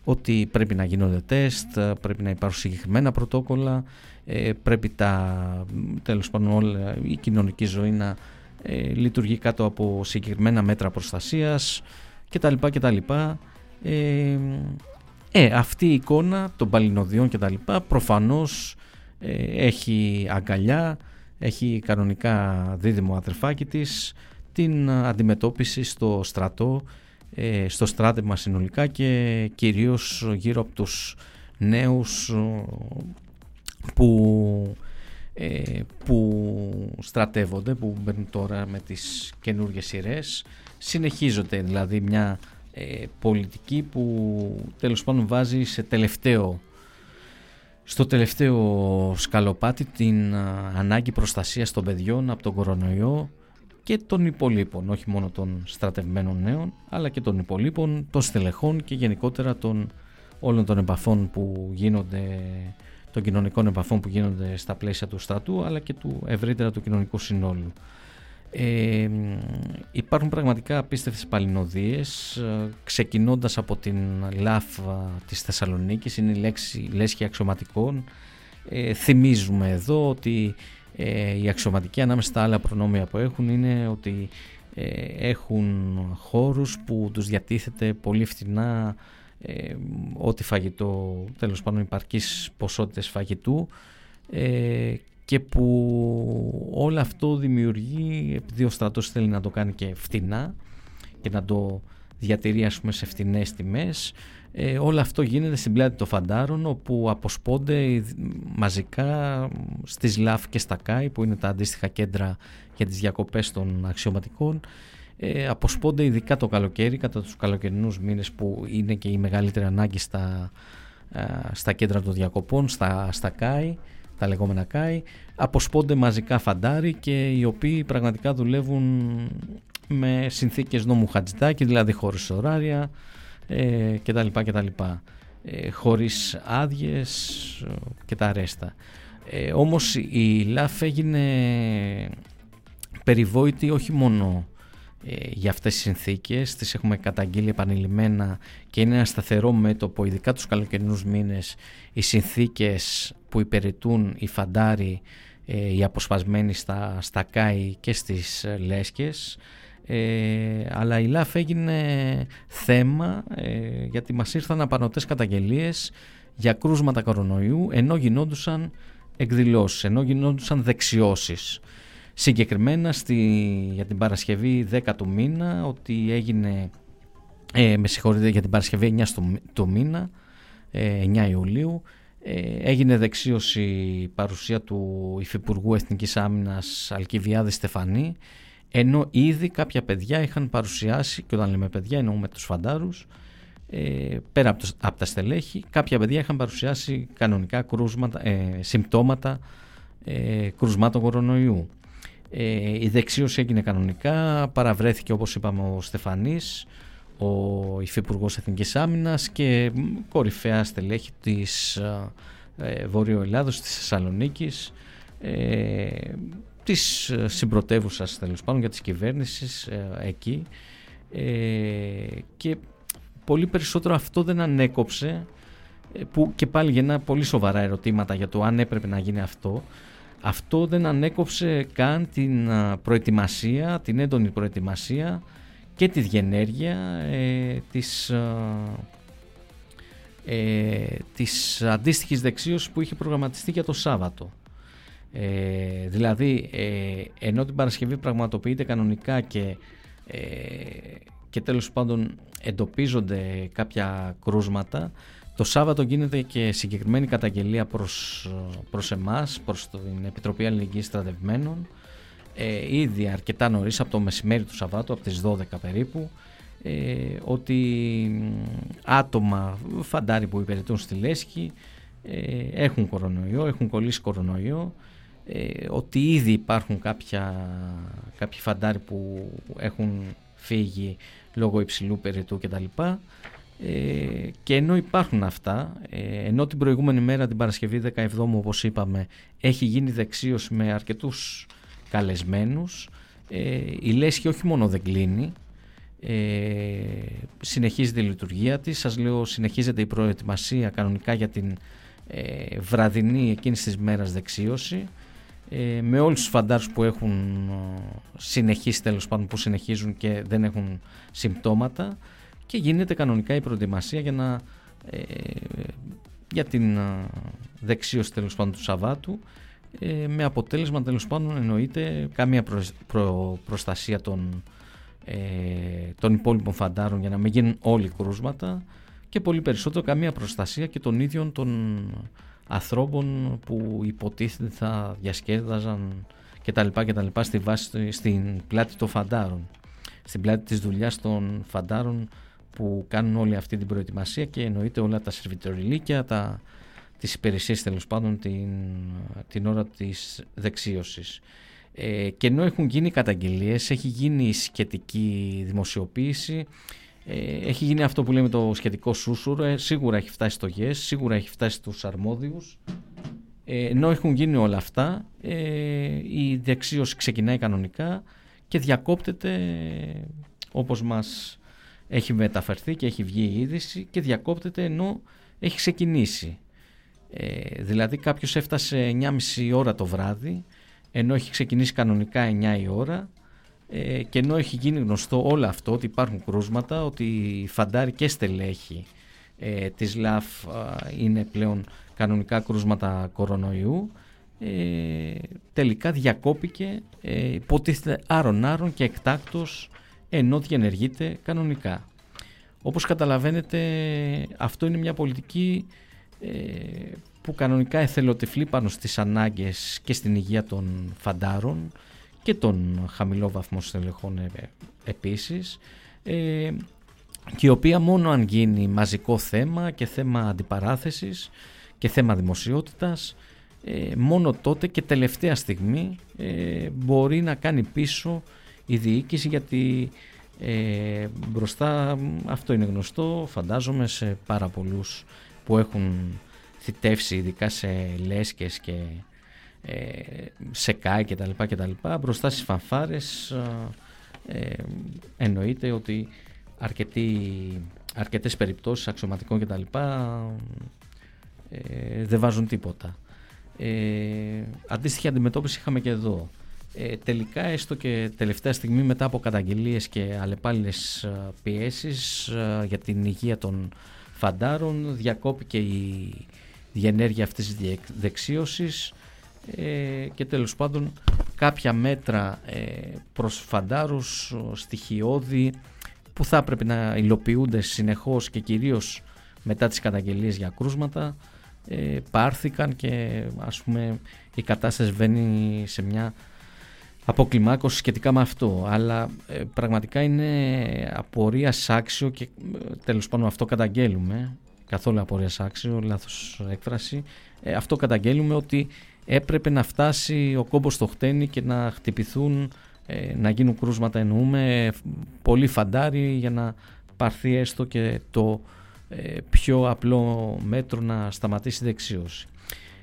ότι πρέπει να γίνονται τεστ, πρέπει να υπάρχουν συγκεκριμένα πρωτόκολλα, ε, πρέπει τα, τέλος πάντων όλα, η κοινωνική ζωή να ε, λειτουργεί κάτω από συγκεκριμένα μέτρα προστασίας κτλ. κτλ. Ε, ε, αυτή η εικόνα των παλινοδιών κτλ. προφανώς ε, έχει αγκαλιά, έχει κανονικά δίδυμο αδερφάκι της την αντιμετώπιση στο στρατό ε, στο στράτευμα συνολικά και κυρίως γύρω από τους νέους που, ε, που στρατεύονται, που μπαίνουν τώρα με τις καινούργιες σειρές. Συνεχίζονται δηλαδή μια ε, πολιτική που τέλος πάντων βάζει σε τελευταίο στο τελευταίο σκαλοπάτι την ανάγκη προστασίας των παιδιών από τον κορονοϊό και των υπολείπων, όχι μόνο των στρατευμένων νέων, αλλά και των υπολείπων, των στελεχών και γενικότερα των όλων των επαφών που γίνονται, των κοινωνικών επαφών που γίνονται στα πλαίσια του στρατού, αλλά και του ευρύτερα του κοινωνικού συνόλου. Ε, υπάρχουν πραγματικά απίστευτες παλινοδίες ε, ξεκινώντας από την ΛΑΦ της Θεσσαλονίκης είναι η λέξη λέσχη αξιωματικών ε, θυμίζουμε εδώ ότι ε, η αξιωματική ανάμεσα στα άλλα προνόμια που έχουν είναι ότι ε, έχουν χώρους που τους διατίθεται πολύ φθηνά ε, ό,τι φαγητό, τέλος πάντων υπαρκείς ποσότητες φαγητού ε, και που όλο αυτό δημιουργεί, επειδή ο στρατός θέλει να το κάνει και φτηνά και να το διατηρεί ας πούμε σε φτηνές τιμές ε, όλο αυτό γίνεται στην πλάτη των φαντάρων όπου αποσπώνται μαζικά στις ΛΑΦ και στα ΚΑΙ που είναι τα αντίστοιχα κέντρα για τις διακοπές των αξιωματικών ε, αποσπώνται ειδικά το καλοκαίρι κατά τους καλοκαιρινούς μήνες που είναι και η μεγαλύτερη ανάγκη στα, ε, στα κέντρα των διακοπών, στα, στα ΚΑΙ τα λεγόμενα ΚΑΙ αποσπώνται μαζικά φαντάροι και οι οποίοι πραγματικά δουλεύουν με συνθήκες νόμου Χατζητάκη δηλαδή χωρίς ωράρια ε, κτλ. κτλ. Ε, χωρίς άδειες ε, και τα αρέστα. Ε, όμως η ΛΑΦ έγινε περιβόητη όχι μόνο ε, για αυτές τις συνθήκες, τις έχουμε καταγγείλει επανειλημμένα και είναι ένα σταθερό μέτωπο, ειδικά τους καλοκαιρινούς μήνες, οι συνθήκες που υπηρετούν οι φαντάροι, ε, οι αποσπασμένοι στα, στα ΚΑΙ και στις ε, Λέσχες, ε, αλλά η ΛΑΦ έγινε θέμα ε, γιατί μας ήρθαν απανοτές καταγγελίες για κρούσματα κορονοϊού ενώ γινόντουσαν εκδηλώσεις, ενώ γινόντουσαν δεξιώσεις. Συγκεκριμένα στη, για την Παρασκευή 10 του μήνα ότι έγινε, ε, με συγχωρείτε για την Παρασκευή 9 του, του μήνα, 9 ε, Ιουλίου, ε, έγινε δεξίωση παρουσία του Υφυπουργού Εθνικής Άμυνας Αλκιβιάδης Στεφανή ενώ ήδη κάποια παιδιά είχαν παρουσιάσει και όταν λέμε παιδιά εννοούμε τους φαντάρους ε, πέρα από, το, από τα στελέχη κάποια παιδιά είχαν παρουσιάσει κανονικά κρούσματα, ε, συμπτώματα ε, κρουσμάτων κορονοϊού. Ε, η δεξίωση έγινε κανονικά, παραβρέθηκε όπως είπαμε ο Στεφανής, ο Υφυπουργός Εθνικής Άμυνας και κορυφαία στελέχη της ε, Βόρειο Ελλάδος, της Θεσσαλονίκης, ε, της συμπρωτεύουσας τέλος πάντων για τις κυβέρνησης ε, εκεί. Ε, και πολύ περισσότερο αυτό δεν ανέκοψε ε, που και πάλι γεννά πολύ σοβαρά ερωτήματα για το αν έπρεπε να γίνει αυτό αυτό δεν ανέκοψε καν την προετοιμασία, την έντονη προετοιμασία και τη διενέργεια ε, της, ε, της αντίστοιχης δεξίωσης που είχε προγραμματιστεί για το Σάββατο. Ε, δηλαδή, ε, ενώ την Παρασκευή πραγματοποιείται κανονικά και, ε, και τέλος πάντων εντοπίζονται κάποια κρούσματα, το Σάββατο γίνεται και συγκεκριμένη καταγγελία προς, προς εμάς, προς την Επιτροπή Αλληλεγγύης Στρατευμένων, ε, ήδη αρκετά νωρίς από το μεσημέρι του Σαββάτου, από τις 12 περίπου, ε, ότι άτομα φαντάρι που υπηρετούν στη Λέσχη ε, έχουν κορονοϊό, έχουν κολλήσει κορονοϊό, ε, ότι ήδη υπάρχουν κάποια, κάποιοι φαντάρι που έχουν φύγει λόγω υψηλού περιτού κτλ. Ε, και ενώ υπάρχουν αυτά, ε, ενώ την προηγούμενη μέρα την Παρασκευή 17 όπως είπαμε έχει γίνει δεξίωση με αρκετούς καλεσμένους ε, η Λέσχη όχι μόνο δεν κλείνει ε, συνεχίζεται η λειτουργία της. Σας λέω συνεχίζεται η προετοιμασία κανονικά για την ε, βραδινή εκείνης της μέρας δεξίωση. Ε, με όλους τους φαντάρους που έχουν συνεχίσει τέλος πάντων που συνεχίζουν και δεν έχουν συμπτώματα και γίνεται κανονικά η προετοιμασία για, να, ε, για την δεξίωση τέλος πάντων του Σαββάτου ε, με αποτέλεσμα τέλος πάντων εννοείται καμία προστασία των, ε, των υπόλοιπων φαντάρων για να μην γίνουν όλοι κρούσματα και πολύ περισσότερο καμία προστασία και των ίδιων των ανθρώπων που υποτίθεται θα διασκέδαζαν κτλ. λοιπά στη βάση, στην πλάτη των φαντάρων στην πλάτη της δουλειάς των φαντάρων που κάνουν όλη αυτή την προετοιμασία και εννοείται όλα τα σερβιτοριλίκια, τα, τις υπηρεσίες τέλος πάντων την, την ώρα της δεξίωσης. Ε, και ενώ έχουν γίνει καταγγελίες, έχει γίνει σχετική δημοσιοποίηση, ε, έχει γίνει αυτό που λέμε το σχετικό σούσουρο, ε, σίγουρα έχει φτάσει στο ΓΕΣ, σίγουρα έχει φτάσει στους αρμόδιους. Ε, ενώ έχουν γίνει όλα αυτά, ε, η δεξίωση ξεκινάει κανονικά και διακόπτεται όπως μας έχει μεταφερθεί και έχει βγει η είδηση και διακόπτεται ενώ έχει ξεκινήσει. Ε, δηλαδή κάποιος έφτασε 9.30 ώρα το βράδυ ενώ έχει ξεκινήσει κανονικά 9 η ώρα ε, και ενώ έχει γίνει γνωστό όλο αυτό ότι υπάρχουν κρούσματα, ότι φαντάρι και στελέχη ε, της ΛΑΦ είναι πλέον κανονικά κρούσματα κορονοϊού ε, τελικά διακόπηκε ε, υποτίθεται άρον-άρον και εκτάκτος ενώ διενεργείται κανονικά. Όπως καταλαβαίνετε αυτό είναι μια πολιτική ε, που κανονικά εθελοτυφλεί πάνω στις ανάγκες και στην υγεία των φαντάρων και των βαθμό στελεχών ε, επίσης ε, και η οποία μόνο αν γίνει μαζικό θέμα και θέμα αντιπαράθεσης και θέμα δημοσιότητας ε, μόνο τότε και τελευταία στιγμή ε, μπορεί να κάνει πίσω η διοίκηση γιατί ε, μπροστά αυτό είναι γνωστό φαντάζομαι σε πάρα πολλούς που έχουν θητεύσει ειδικά σε λέσκες και ε, σε ΚΑΙ και τα λοιπά και τα λοιπά, μπροστά στις φανφάρες ε, εννοείται ότι αρκετοί, αρκετές περιπτώσεις αξιωματικών και τα λοιπά ε, δεν βάζουν τίποτα. Ε, αντίστοιχη αντιμετώπιση είχαμε και εδώ. Ε, τελικά έστω και τελευταία στιγμή μετά από καταγγελίες και αλλεπάλληλες ε, πιέσεις ε, για την υγεία των φαντάρων διακόπηκε η διενέργεια αυτής της δεξίωσης ε, και τέλος πάντων κάποια μέτρα ε, προς φαντάρους στοιχειώδη που θα έπρεπε να υλοποιούνται συνεχώς και κυρίως μετά τις καταγγελίες για κρούσματα ε, πάρθηκαν και ας πούμε η κατάσταση βαίνει σε μια αποκλιμάκωση σχετικά με αυτό αλλά ε, πραγματικά είναι απορία άξιο και ε, τέλος πάντων αυτό καταγγέλουμε καθόλου απορία άξιο, λάθος έκφραση ε, αυτό καταγγέλουμε ότι έπρεπε να φτάσει ο κόμπος στο χτένι και να χτυπηθούν να γίνουν κρούσματα εννοούμε πολύ φαντάρι για να πάρθει έστω και το πιο απλό μέτρο να σταματήσει η δεξίωση.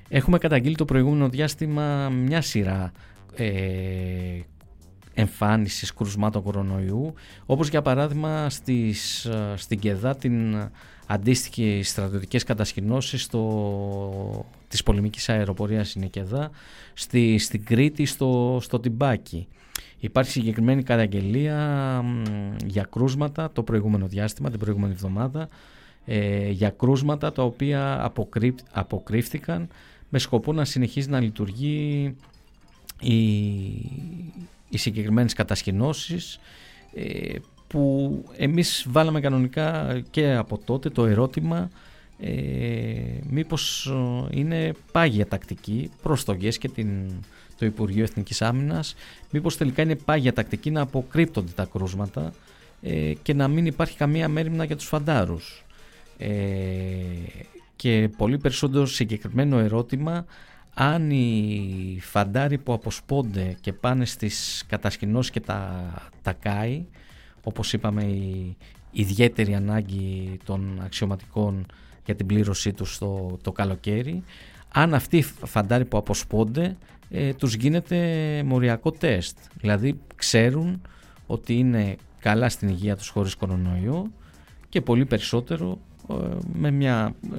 Έχουμε καταγγείλει το προηγούμενο διάστημα μια σειρά ε, εμφάνισης κρουσμάτων κορονοϊού όπως για παράδειγμα στις, ε, στην ΚΕΔΑ την αντίστοιχη στρατιωτικές κατασκηνώσεις στο, της πολεμικής αεροπορίας είναι ΚΕΔΑ στη, στην Κρήτη στο, στο Τιμπάκι. Υπάρχει συγκεκριμένη καταγγελία για κρούσματα το προηγούμενο διάστημα, την προηγούμενη εβδομάδα ε, για κρούσματα τα οποία αποκρύφθηκαν με σκοπό να συνεχίζει να λειτουργεί οι, οι συγκεκριμένες κατασκηνώσεις ε, που εμείς βάλαμε κανονικά και από τότε το ερώτημα ε, μήπως ε, είναι πάγια τακτική προς το ΓΕΣ και την, το Υπουργείο Εθνικής Άμυνας μήπως τελικά είναι πάγια τακτική να αποκρύπτονται τα κρούσματα ε, και να μην υπάρχει καμία μέρημνα για τους φαντάρους. Ε, και πολύ περισσότερο συγκεκριμένο ερώτημα αν οι φαντάροι που αποσπώνται και πάνε στις κατασκηνώσεις και τα, τα ΚΑΙ όπως είπαμε η ιδιαίτερη ανάγκη των αξιωματικών για την πλήρωσή τους το, το καλοκαίρι αν αυτοί οι φαντάροι που αποσπώνται ε, τους γίνεται μοριακό τεστ. Δηλαδή ξέρουν ότι είναι καλά στην υγεία τους χωρίς κορονοϊό και πολύ περισσότερο ε, με μια ε,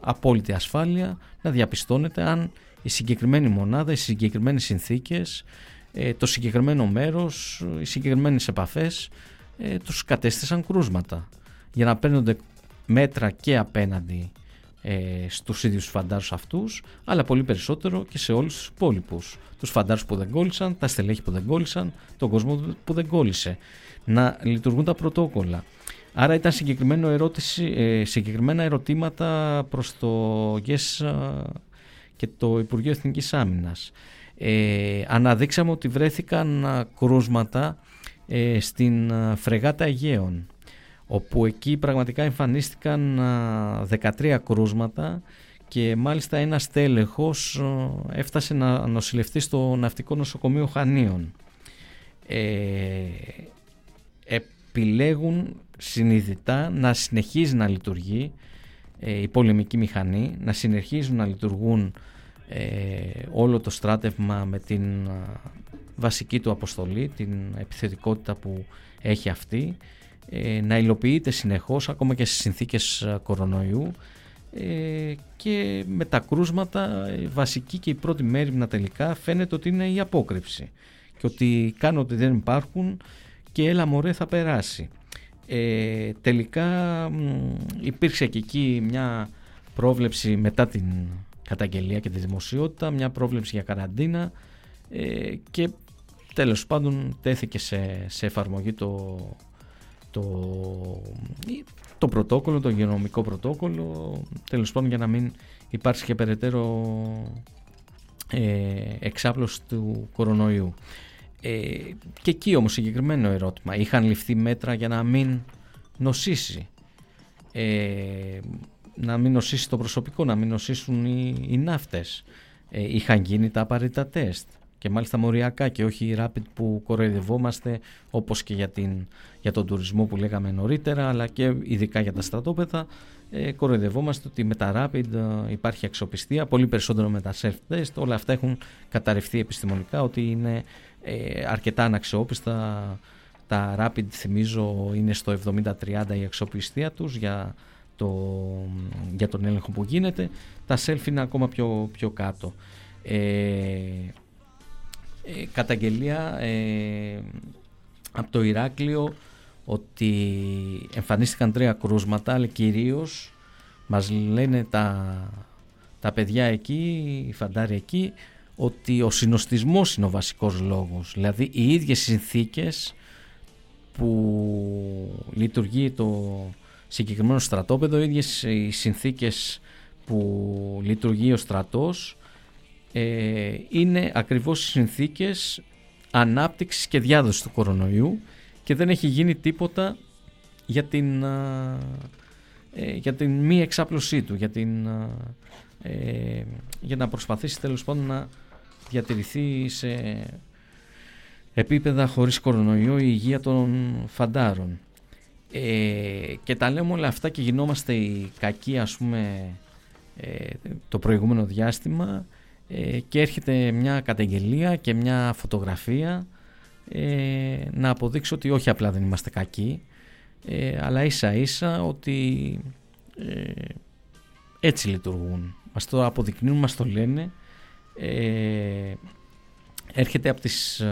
απόλυτη ασφάλεια να διαπιστώνεται αν η συγκεκριμένη μονάδα, οι συγκεκριμένες συνθήκες, ε, το συγκεκριμένο μέρος, οι συγκεκριμένες επαφές ε, τους κατέστησαν κρούσματα για να παίρνονται μέτρα και απέναντι ε, στους ίδιους φαντάρους αυτούς αλλά πολύ περισσότερο και σε όλους τους υπόλοιπους. Τους φαντάρους που δεν κόλλησαν, τα στελέχη που δεν κόλλησαν, τον κόσμο που δεν κόλλησε. Να λειτουργούν τα πρωτόκολλα. Άρα ήταν συγκεκριμένο ερώτηση, ε, συγκεκριμένα ερωτήματα προς το ΓΕΣ και το Υπουργείο Εθνικής Άμυνας. Ε, αναδείξαμε ότι βρέθηκαν κρούσματα ε, στην φρεγάτα Αιγαίων όπου εκεί πραγματικά εμφανίστηκαν 13 κρούσματα και μάλιστα ένας τέλεχος έφτασε να νοσηλευτεί στο Ναυτικό Νοσοκομείο Χανίων. Ε, επιλέγουν συνειδητά να συνεχίζει να λειτουργεί ε, η πολεμική μηχανή, να συνεχίζουν να λειτουργούν ε, όλο το στράτευμα με την βασική του αποστολή, την επιθετικότητα που έχει αυτή, ε, να υλοποιείται συνεχώς ακόμα και στις συνθήκες κορονοϊού και με τα κρούσματα βασική και η πρώτη μέρημνα τελικά φαίνεται ότι είναι η απόκρυψη και ότι κάνουν ότι δεν υπάρχουν και έλα μωρέ θα περάσει. Ε, τελικά υπήρξε και εκεί μια πρόβλεψη μετά την καταγγελία και τη δημοσιότητα, μια πρόβλεψη για καραντίνα ε, και τέλος πάντων τέθηκε σε, σε εφαρμογή το, το, το πρωτόκολλο, το υγειονομικό πρωτόκολλο, τέλος πάντων για να μην υπάρξει και περαιτέρω ε, εξάπλωση του κορονοϊού. Ε, και εκεί όμως συγκεκριμένο ερώτημα. Είχαν ληφθεί μέτρα για να μην νοσήσει. Ε, να μην νοσήσει το προσωπικό, να μην νοσήσουν οι, οι ναύτες. Ε, είχαν γίνει τα απαραίτητα τεστ. και μάλιστα μοριακά και όχι η Rapid που κοροϊδευόμαστε όπως και για, την, για τον τουρισμό που λέγαμε νωρίτερα αλλά και ειδικά για τα στρατόπεδα ε, κοροϊδευόμαστε ότι με τα Rapid ε, υπάρχει αξιοπιστία πολύ περισσότερο με τα self-test όλα αυτά έχουν καταρρευθεί επιστημονικά ότι είναι ε, αρκετά αναξιόπιστα τα Rapid θυμίζω είναι στο 70-30 η αξιοπιστία τους για, το, για τον έλεγχο που γίνεται. Τα self είναι ακόμα πιο, πιο κάτω. Ε, ε, καταγγελία ε, από το Ηράκλειο ότι εμφανίστηκαν τρία κρούσματα αλλά κυρίως μας λένε τα, τα παιδιά εκεί, οι φαντάροι εκεί ότι ο συνοστισμός είναι ο βασικός λόγος. Δηλαδή οι ίδιες συνθήκες που λειτουργεί το συγκεκριμένο στρατόπεδο οι ίδιες οι συνθήκες που λειτουργεί ο στρατός ε, είναι ακριβώς οι συνθήκες ανάπτυξης και διάδοσης του κορονοϊού και δεν έχει γίνει τίποτα για την, ε, για την μη εξάπλωσή του, για, την, ε, για να προσπαθήσει τέλος πάντων να διατηρηθεί σε επίπεδα χωρίς κορονοϊό η υγεία των φαντάρων. Ε, και τα λέμε όλα αυτά και γινόμαστε οι κακοί ας πούμε ε, το προηγούμενο διάστημα ε, και έρχεται μια καταγγελία και μια φωτογραφία ε, να αποδείξει ότι όχι απλά δεν είμαστε κακοί ε, αλλά ίσα ίσα ότι ε, έτσι λειτουργούν. Μας το αποδεικνύουν, μας το λένε. έρχεται από τις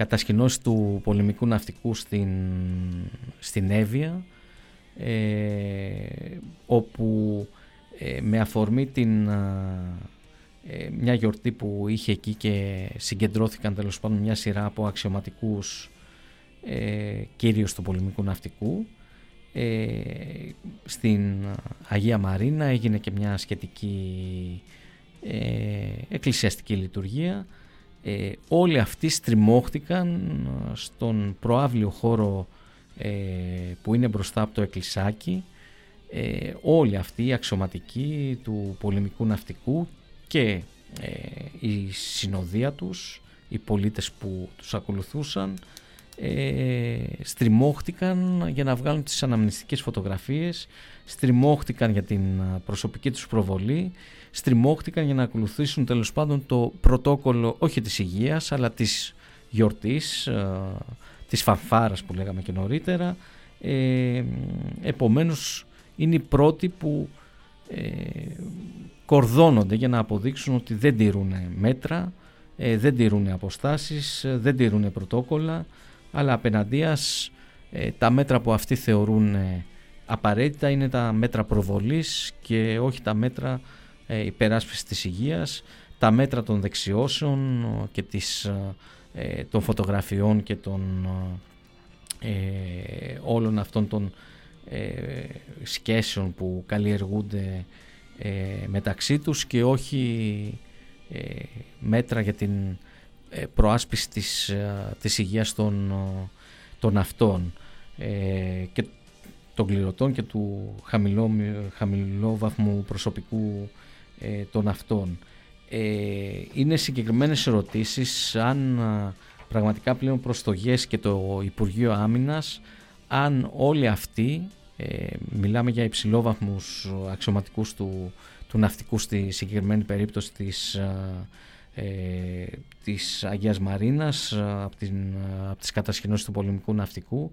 κατασκηνώσεις του πολεμικού ναυτικού στην, στην Εύβοια όπου με αφορμή την ε, μια γιορτή που είχε εκεί και συγκεντρώθηκαν τέλος πάντων μια σειρά από αξιωματικούς ε, κυρίως του πολεμικού ναυτικού ε, στην Αγία Μαρίνα έγινε και μια σχετική ε, εκκλησιαστική λειτουργία ε, όλοι αυτοί στριμώχτηκαν στον προάβλιο χώρο ε, που είναι μπροστά από το εκκλησάκι. Όλοι αυτοί οι αξιωματικοί του πολεμικού ναυτικού και ε, η συνοδεία τους, οι πολίτες που τους ακολουθούσαν ε, στριμώχτηκαν για να βγάλουν τις αναμνηστικές φωτογραφίες, στριμώχτηκαν για την προσωπική τους προβολή, στριμώχτηκαν για να ακολουθήσουν τέλος πάντων το πρωτόκολλο όχι της υγείας αλλά της γιορτής, ε, της φανφάρας που λέγαμε και νωρίτερα. Ε, επομένως είναι οι πρώτοι που ε, κορδώνονται για να αποδείξουν ότι δεν τηρούν μέτρα, ε, δεν τηρούν αποστάσεις, ε, δεν τηρούν πρωτόκολλα, αλλά απέναντίας ε, τα μέτρα που αυτοί θεωρούν απαραίτητα είναι τα μέτρα προβολής και όχι τα μέτρα υπεράσπισης της υγείας, τα μέτρα των δεξιώσεων και της, των φωτογραφιών και των όλων αυτών των σχέσεων που καλλιεργούνται ε, μεταξύ τους και όχι ε, μέτρα για την ε, προάσπιση της, ε, της υγείας των, των αυτών και των κληρωτών και του χαμηλό, χαμηλό βαθμού προσωπικού των αυτών. είναι συγκεκριμένες ερωτήσεις αν πραγματικά πλέον προς το ΓΕΣ και το Υπουργείο Άμυνας αν όλοι αυτοί ε, μιλάμε για υψηλόβαθμους αξιωματικούς του, του ναυτικού στη συγκεκριμένη περίπτωση της, ε, της Αγίας Μαρίνας από, την, από τις κατασκηνώσεις του πολεμικού ναυτικού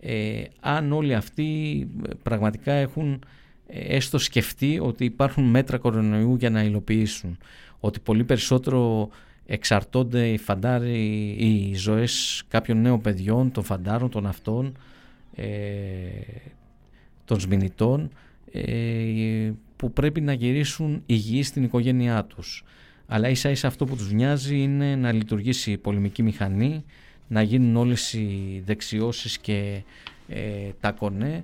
ε, αν όλοι αυτοί πραγματικά έχουν έστω σκεφτεί ότι υπάρχουν μέτρα κορονοϊού για να υλοποιήσουν ότι πολύ περισσότερο εξαρτώνται οι φαντάροι οι ζωές κάποιων νέων παιδιών των φαντάρων, των αυτών των σμηνητών ε, που πρέπει να γυρίσουν υγιείς στην οικογένειά τους. Αλλά ίσα ίσα αυτό που τους νοιάζει είναι να λειτουργήσει η πολεμική μηχανή, να γίνουν όλες οι δεξιώσεις και ε, τα κονέ, ε,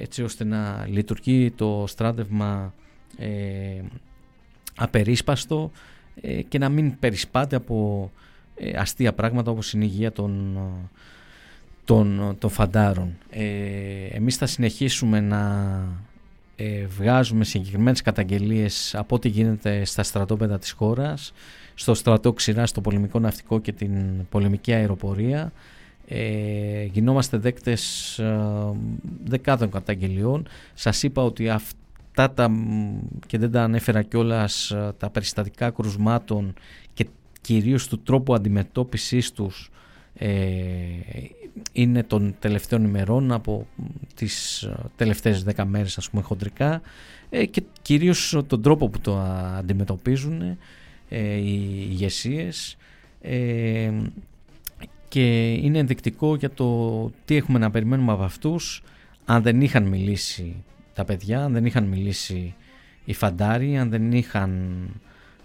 έτσι ώστε να λειτουργεί το στράτευμα ε, απερίσπαστο ε, και να μην περισπάται από αστεία πράγματα όπως είναι η υγεία των των, των φαντάρων. Ε, εμείς θα συνεχίσουμε να ε, βγάζουμε συγκεκριμένες καταγγελίες από ό,τι γίνεται στα στρατόπεδα της χώρας, στο στρατό ξηράς, στο πολεμικό ναυτικό και την πολεμική αεροπορία. Ε, γινόμαστε δέκτες ε, δεκάδων καταγγελιών. Σας είπα ότι αυτά τα, και δεν τα ανέφερα κιόλας, ε, τα περιστατικά κρουσμάτων και κυρίως του τρόπου αντιμετώπισης τους ε, είναι των τελευταίων ημερών από τις ε, τελευταίες δέκα μέρες ας πούμε χοντρικά ε, και κυρίως τον τρόπο που το αντιμετωπίζουν ε, οι ηγεσίες. Ε, και είναι ενδεικτικό για το τι έχουμε να περιμένουμε από αυτούς αν δεν είχαν μιλήσει τα παιδιά, αν δεν είχαν μιλήσει οι φαντάροι, αν δεν είχαν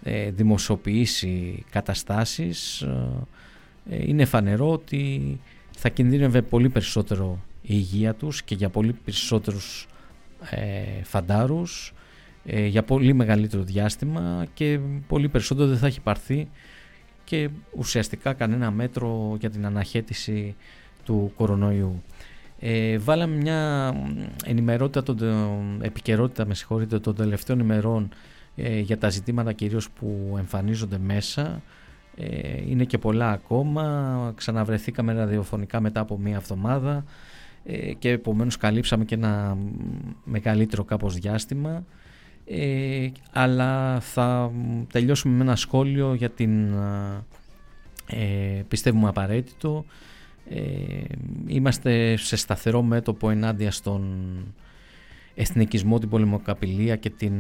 ε, δημοσιοποιήσει καταστάσεις. Ε, είναι φανερό ότι θα κινδύνευε πολύ περισσότερο η υγεία τους και για πολύ περισσότερους ε, φαντάρους ε, για πολύ μεγαλύτερο διάστημα και πολύ περισσότερο δεν θα έχει πάρθει και ουσιαστικά κανένα μέτρο για την αναχέτηση του κορονοϊού. Ε, βάλαμε μια ενημερότητα, τον, επικαιρότητα με συγχωρείτε, των τελευταίων ημερών ε, για τα ζητήματα κυρίως που εμφανίζονται μέσα. Ε, είναι και πολλά ακόμα. Ξαναβρεθήκαμε ραδιοφωνικά μετά από μία εβδομάδα. Ε, και επομένως καλύψαμε και ένα μεγαλύτερο κάπως διάστημα ε, αλλά θα τελειώσουμε με ένα σχόλιο για την ε, πιστεύουμε απαραίτητο. Ε, είμαστε σε σταθερό μέτωπο ενάντια στον εθνικισμό, την πολεμοκαπηλεία και την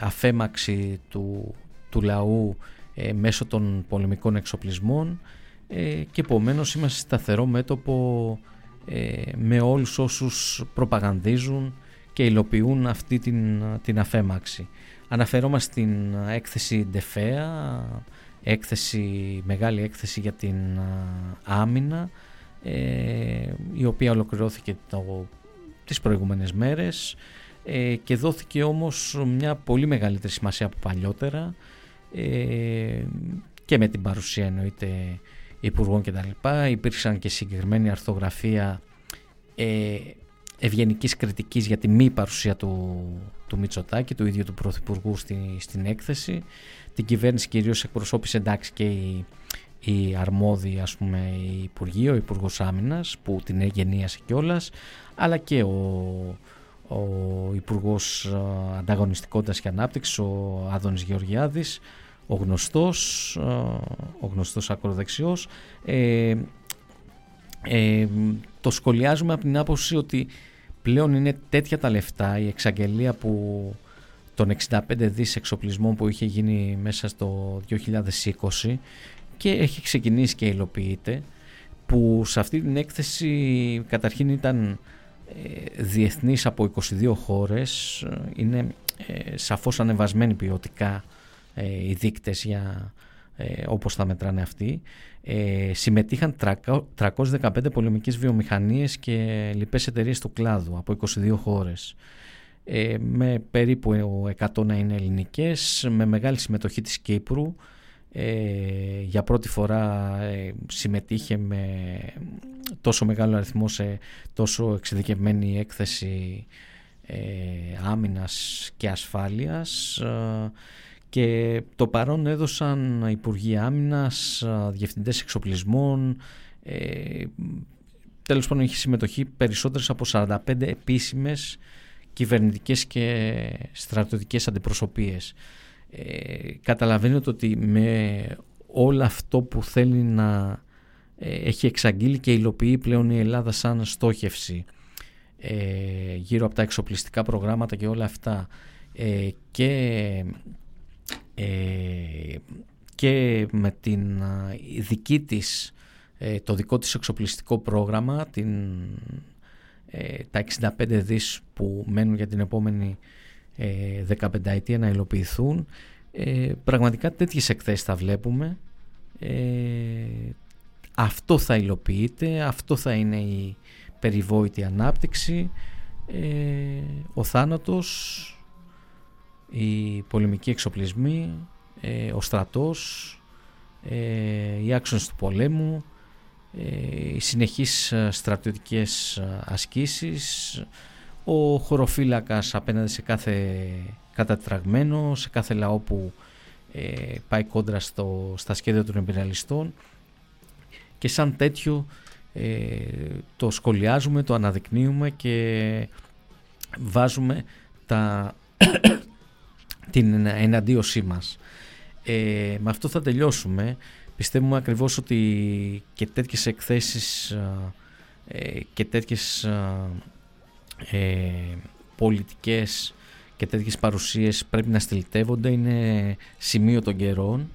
αφέμαξη του, του λαού ε, μέσω των πολεμικών εξοπλισμών. Ε, και επομένως είμαστε σταθερό μέτωπο ε, με όλους όσους προπαγανδίζουν και υλοποιούν αυτή την, την αφέμαξη. Αναφερόμαστε στην έκθεση Ντεφέα, έκθεση, μεγάλη έκθεση για την άμυνα η οποία ολοκληρώθηκε το, τις προηγούμενες μέρες και δόθηκε όμως μια πολύ μεγαλύτερη σημασία από παλιότερα ε, και με την παρουσία εννοείται υπουργών και τα λοιπά. Υπήρξαν και συγκεκριμένη αρθογραφία ε, ευγενικής κριτικής για τη μη παρουσία του, του Μητσοτάκη, του ίδιου του Πρωθυπουργού στη, στην έκθεση. Την κυβέρνηση κυρίως εκπροσώπησε εντάξει και η, η αρμόδια ας πούμε η Υπουργείο, ο Υπουργός Άμυνας που την εγενίασε κιόλας, αλλά και ο, ο Υπουργός Ανταγωνιστικότητας και Ανάπτυξης, ο Άδωνης Γεωργιάδης, ο γνωστός, ο γνωστός ακροδεξιός. Ε, ε, το σχολιάζουμε από την άποψη ότι πλέον είναι τέτοια τα λεφτά, η εξαγγελία που των 65 δις εξοπλισμών που είχε γίνει μέσα στο 2020 και έχει ξεκινήσει και υλοποιείται που σε αυτή την έκθεση καταρχήν ήταν ε, διεθνής από 22 χώρες είναι ε, σαφώς ανεβασμένη ποιοτικά ε, οι δείκτες για ε, όπως θα μετράνε αυτοί. Ε, συμμετείχαν 315 πολεμικές βιομηχανίες και λοιπές εταιρείες του κλάδου από 22 χώρες. Ε, με περίπου 100 να είναι ελληνικές, με μεγάλη συμμετοχή της Κύπρου. Ε, για πρώτη φορά ε, συμμετείχε με τόσο μεγάλο αριθμό σε τόσο εξειδικευμένη έκθεση ε, άμυνας και ασφάλειας και το παρόν έδωσαν Υπουργοί Άμυνας, Διευθυντές Εξοπλισμών, ε, τέλος πάντων έχει συμμετοχή περισσότερες από 45 επίσημες κυβερνητικές και στρατιωτικές αντιπροσωπείες. Ε, καταλαβαίνετε ότι με όλο αυτό που θέλει να ε, έχει εξαγγείλει και υλοποιεί πλέον η Ελλάδα σαν στόχευση ε, γύρω από τα εξοπλιστικά προγράμματα και όλα αυτά ε, και ε, και με την δική της, ε, το δικό της εξοπλιστικό πρόγραμμα, την, ε, τα 65 δις που μένουν για την επόμενη 15 ετία να υλοποιηθούν, πραγματικά τέτοιες εκθέσεις θα βλέπουμε. αυτό θα υλοποιείται, αυτό θα είναι η περιβόητη ανάπτυξη, ο θάνατος οι πολεμικοί εξοπλισμοί, ε, ο στρατός, ε, οι άξονες του πολέμου, ε, οι συνεχείς στρατιωτικές ασκήσεις, ο χωροφύλακας απέναντι σε κάθε κατατραγμένο, σε κάθε λαό που ε, πάει κόντρα στο, στα σχέδια των εμπειριαλιστών και σαν τέτοιο ε, το σχολιάζουμε, το αναδεικνύουμε και βάζουμε τα, την εναντίωσή μας. Ε, με αυτό θα τελειώσουμε. Πιστεύουμε ακριβώς ότι και τέτοιες εκθέσεις ε, και τέτοιες ε, πολιτικές και τέτοιες παρουσίες πρέπει να στυλιτεύονται. Είναι σημείο των καιρών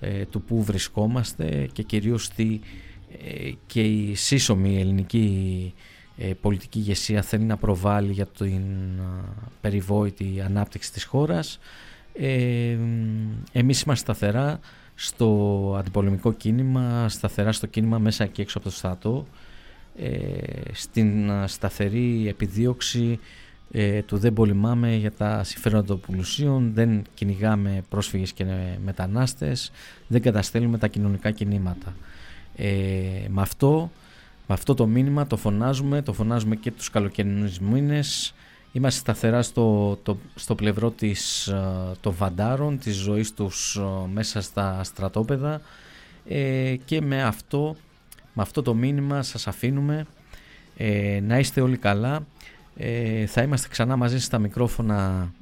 ε, του που βρισκόμαστε και κυρίως τι ε, και η σύσσωμη ελληνική ε, πολιτική ηγεσία θέλει να προβάλλει για την περιβόητη ανάπτυξη της χώρας. Ε, εμείς είμαστε σταθερά στο αντιπολεμικό κίνημα, σταθερά στο κίνημα μέσα και έξω από το στρατό, στην σταθερή επιδίωξη του δεν πολεμάμε για τα συμφέροντα των πλουσίων, δεν κυνηγάμε πρόσφυγες και μετανάστες, δεν καταστέλουμε τα κοινωνικά κινήματα. Ε, με, αυτό, με αυτό το μήνυμα το φωνάζουμε, το φωνάζουμε και τους καλοκαιρινούς μήνες. Είμαστε σταθερά στο, το, στο πλευρό της, ε, των βαντάρων, της ζωής τους ε, μέσα στα στρατόπεδα ε, και με αυτό, με αυτό το μήνυμα σας αφήνουμε ε, να είστε όλοι καλά. Ε, θα είμαστε ξανά μαζί στα μικρόφωνα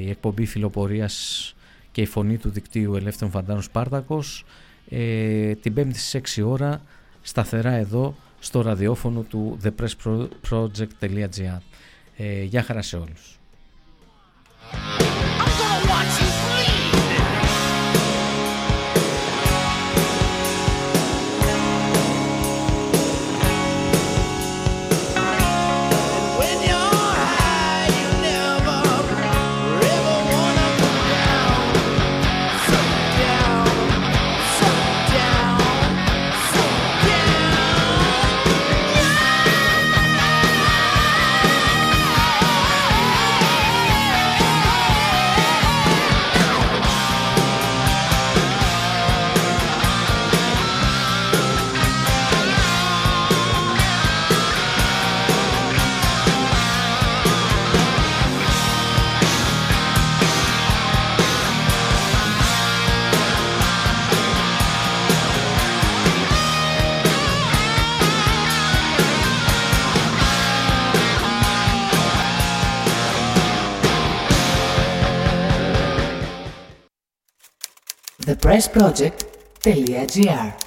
η εκπομπή φιλοπορίας και η φωνή του δικτύου Ελεύθερων Φαντάρων Σπάρτακος ε, την πέμπτη στις 6 ώρα σταθερά εδώ στο ραδιόφωνο του thepressproject.gr ε, Γεια χαρά σε όλους. pressproject.gr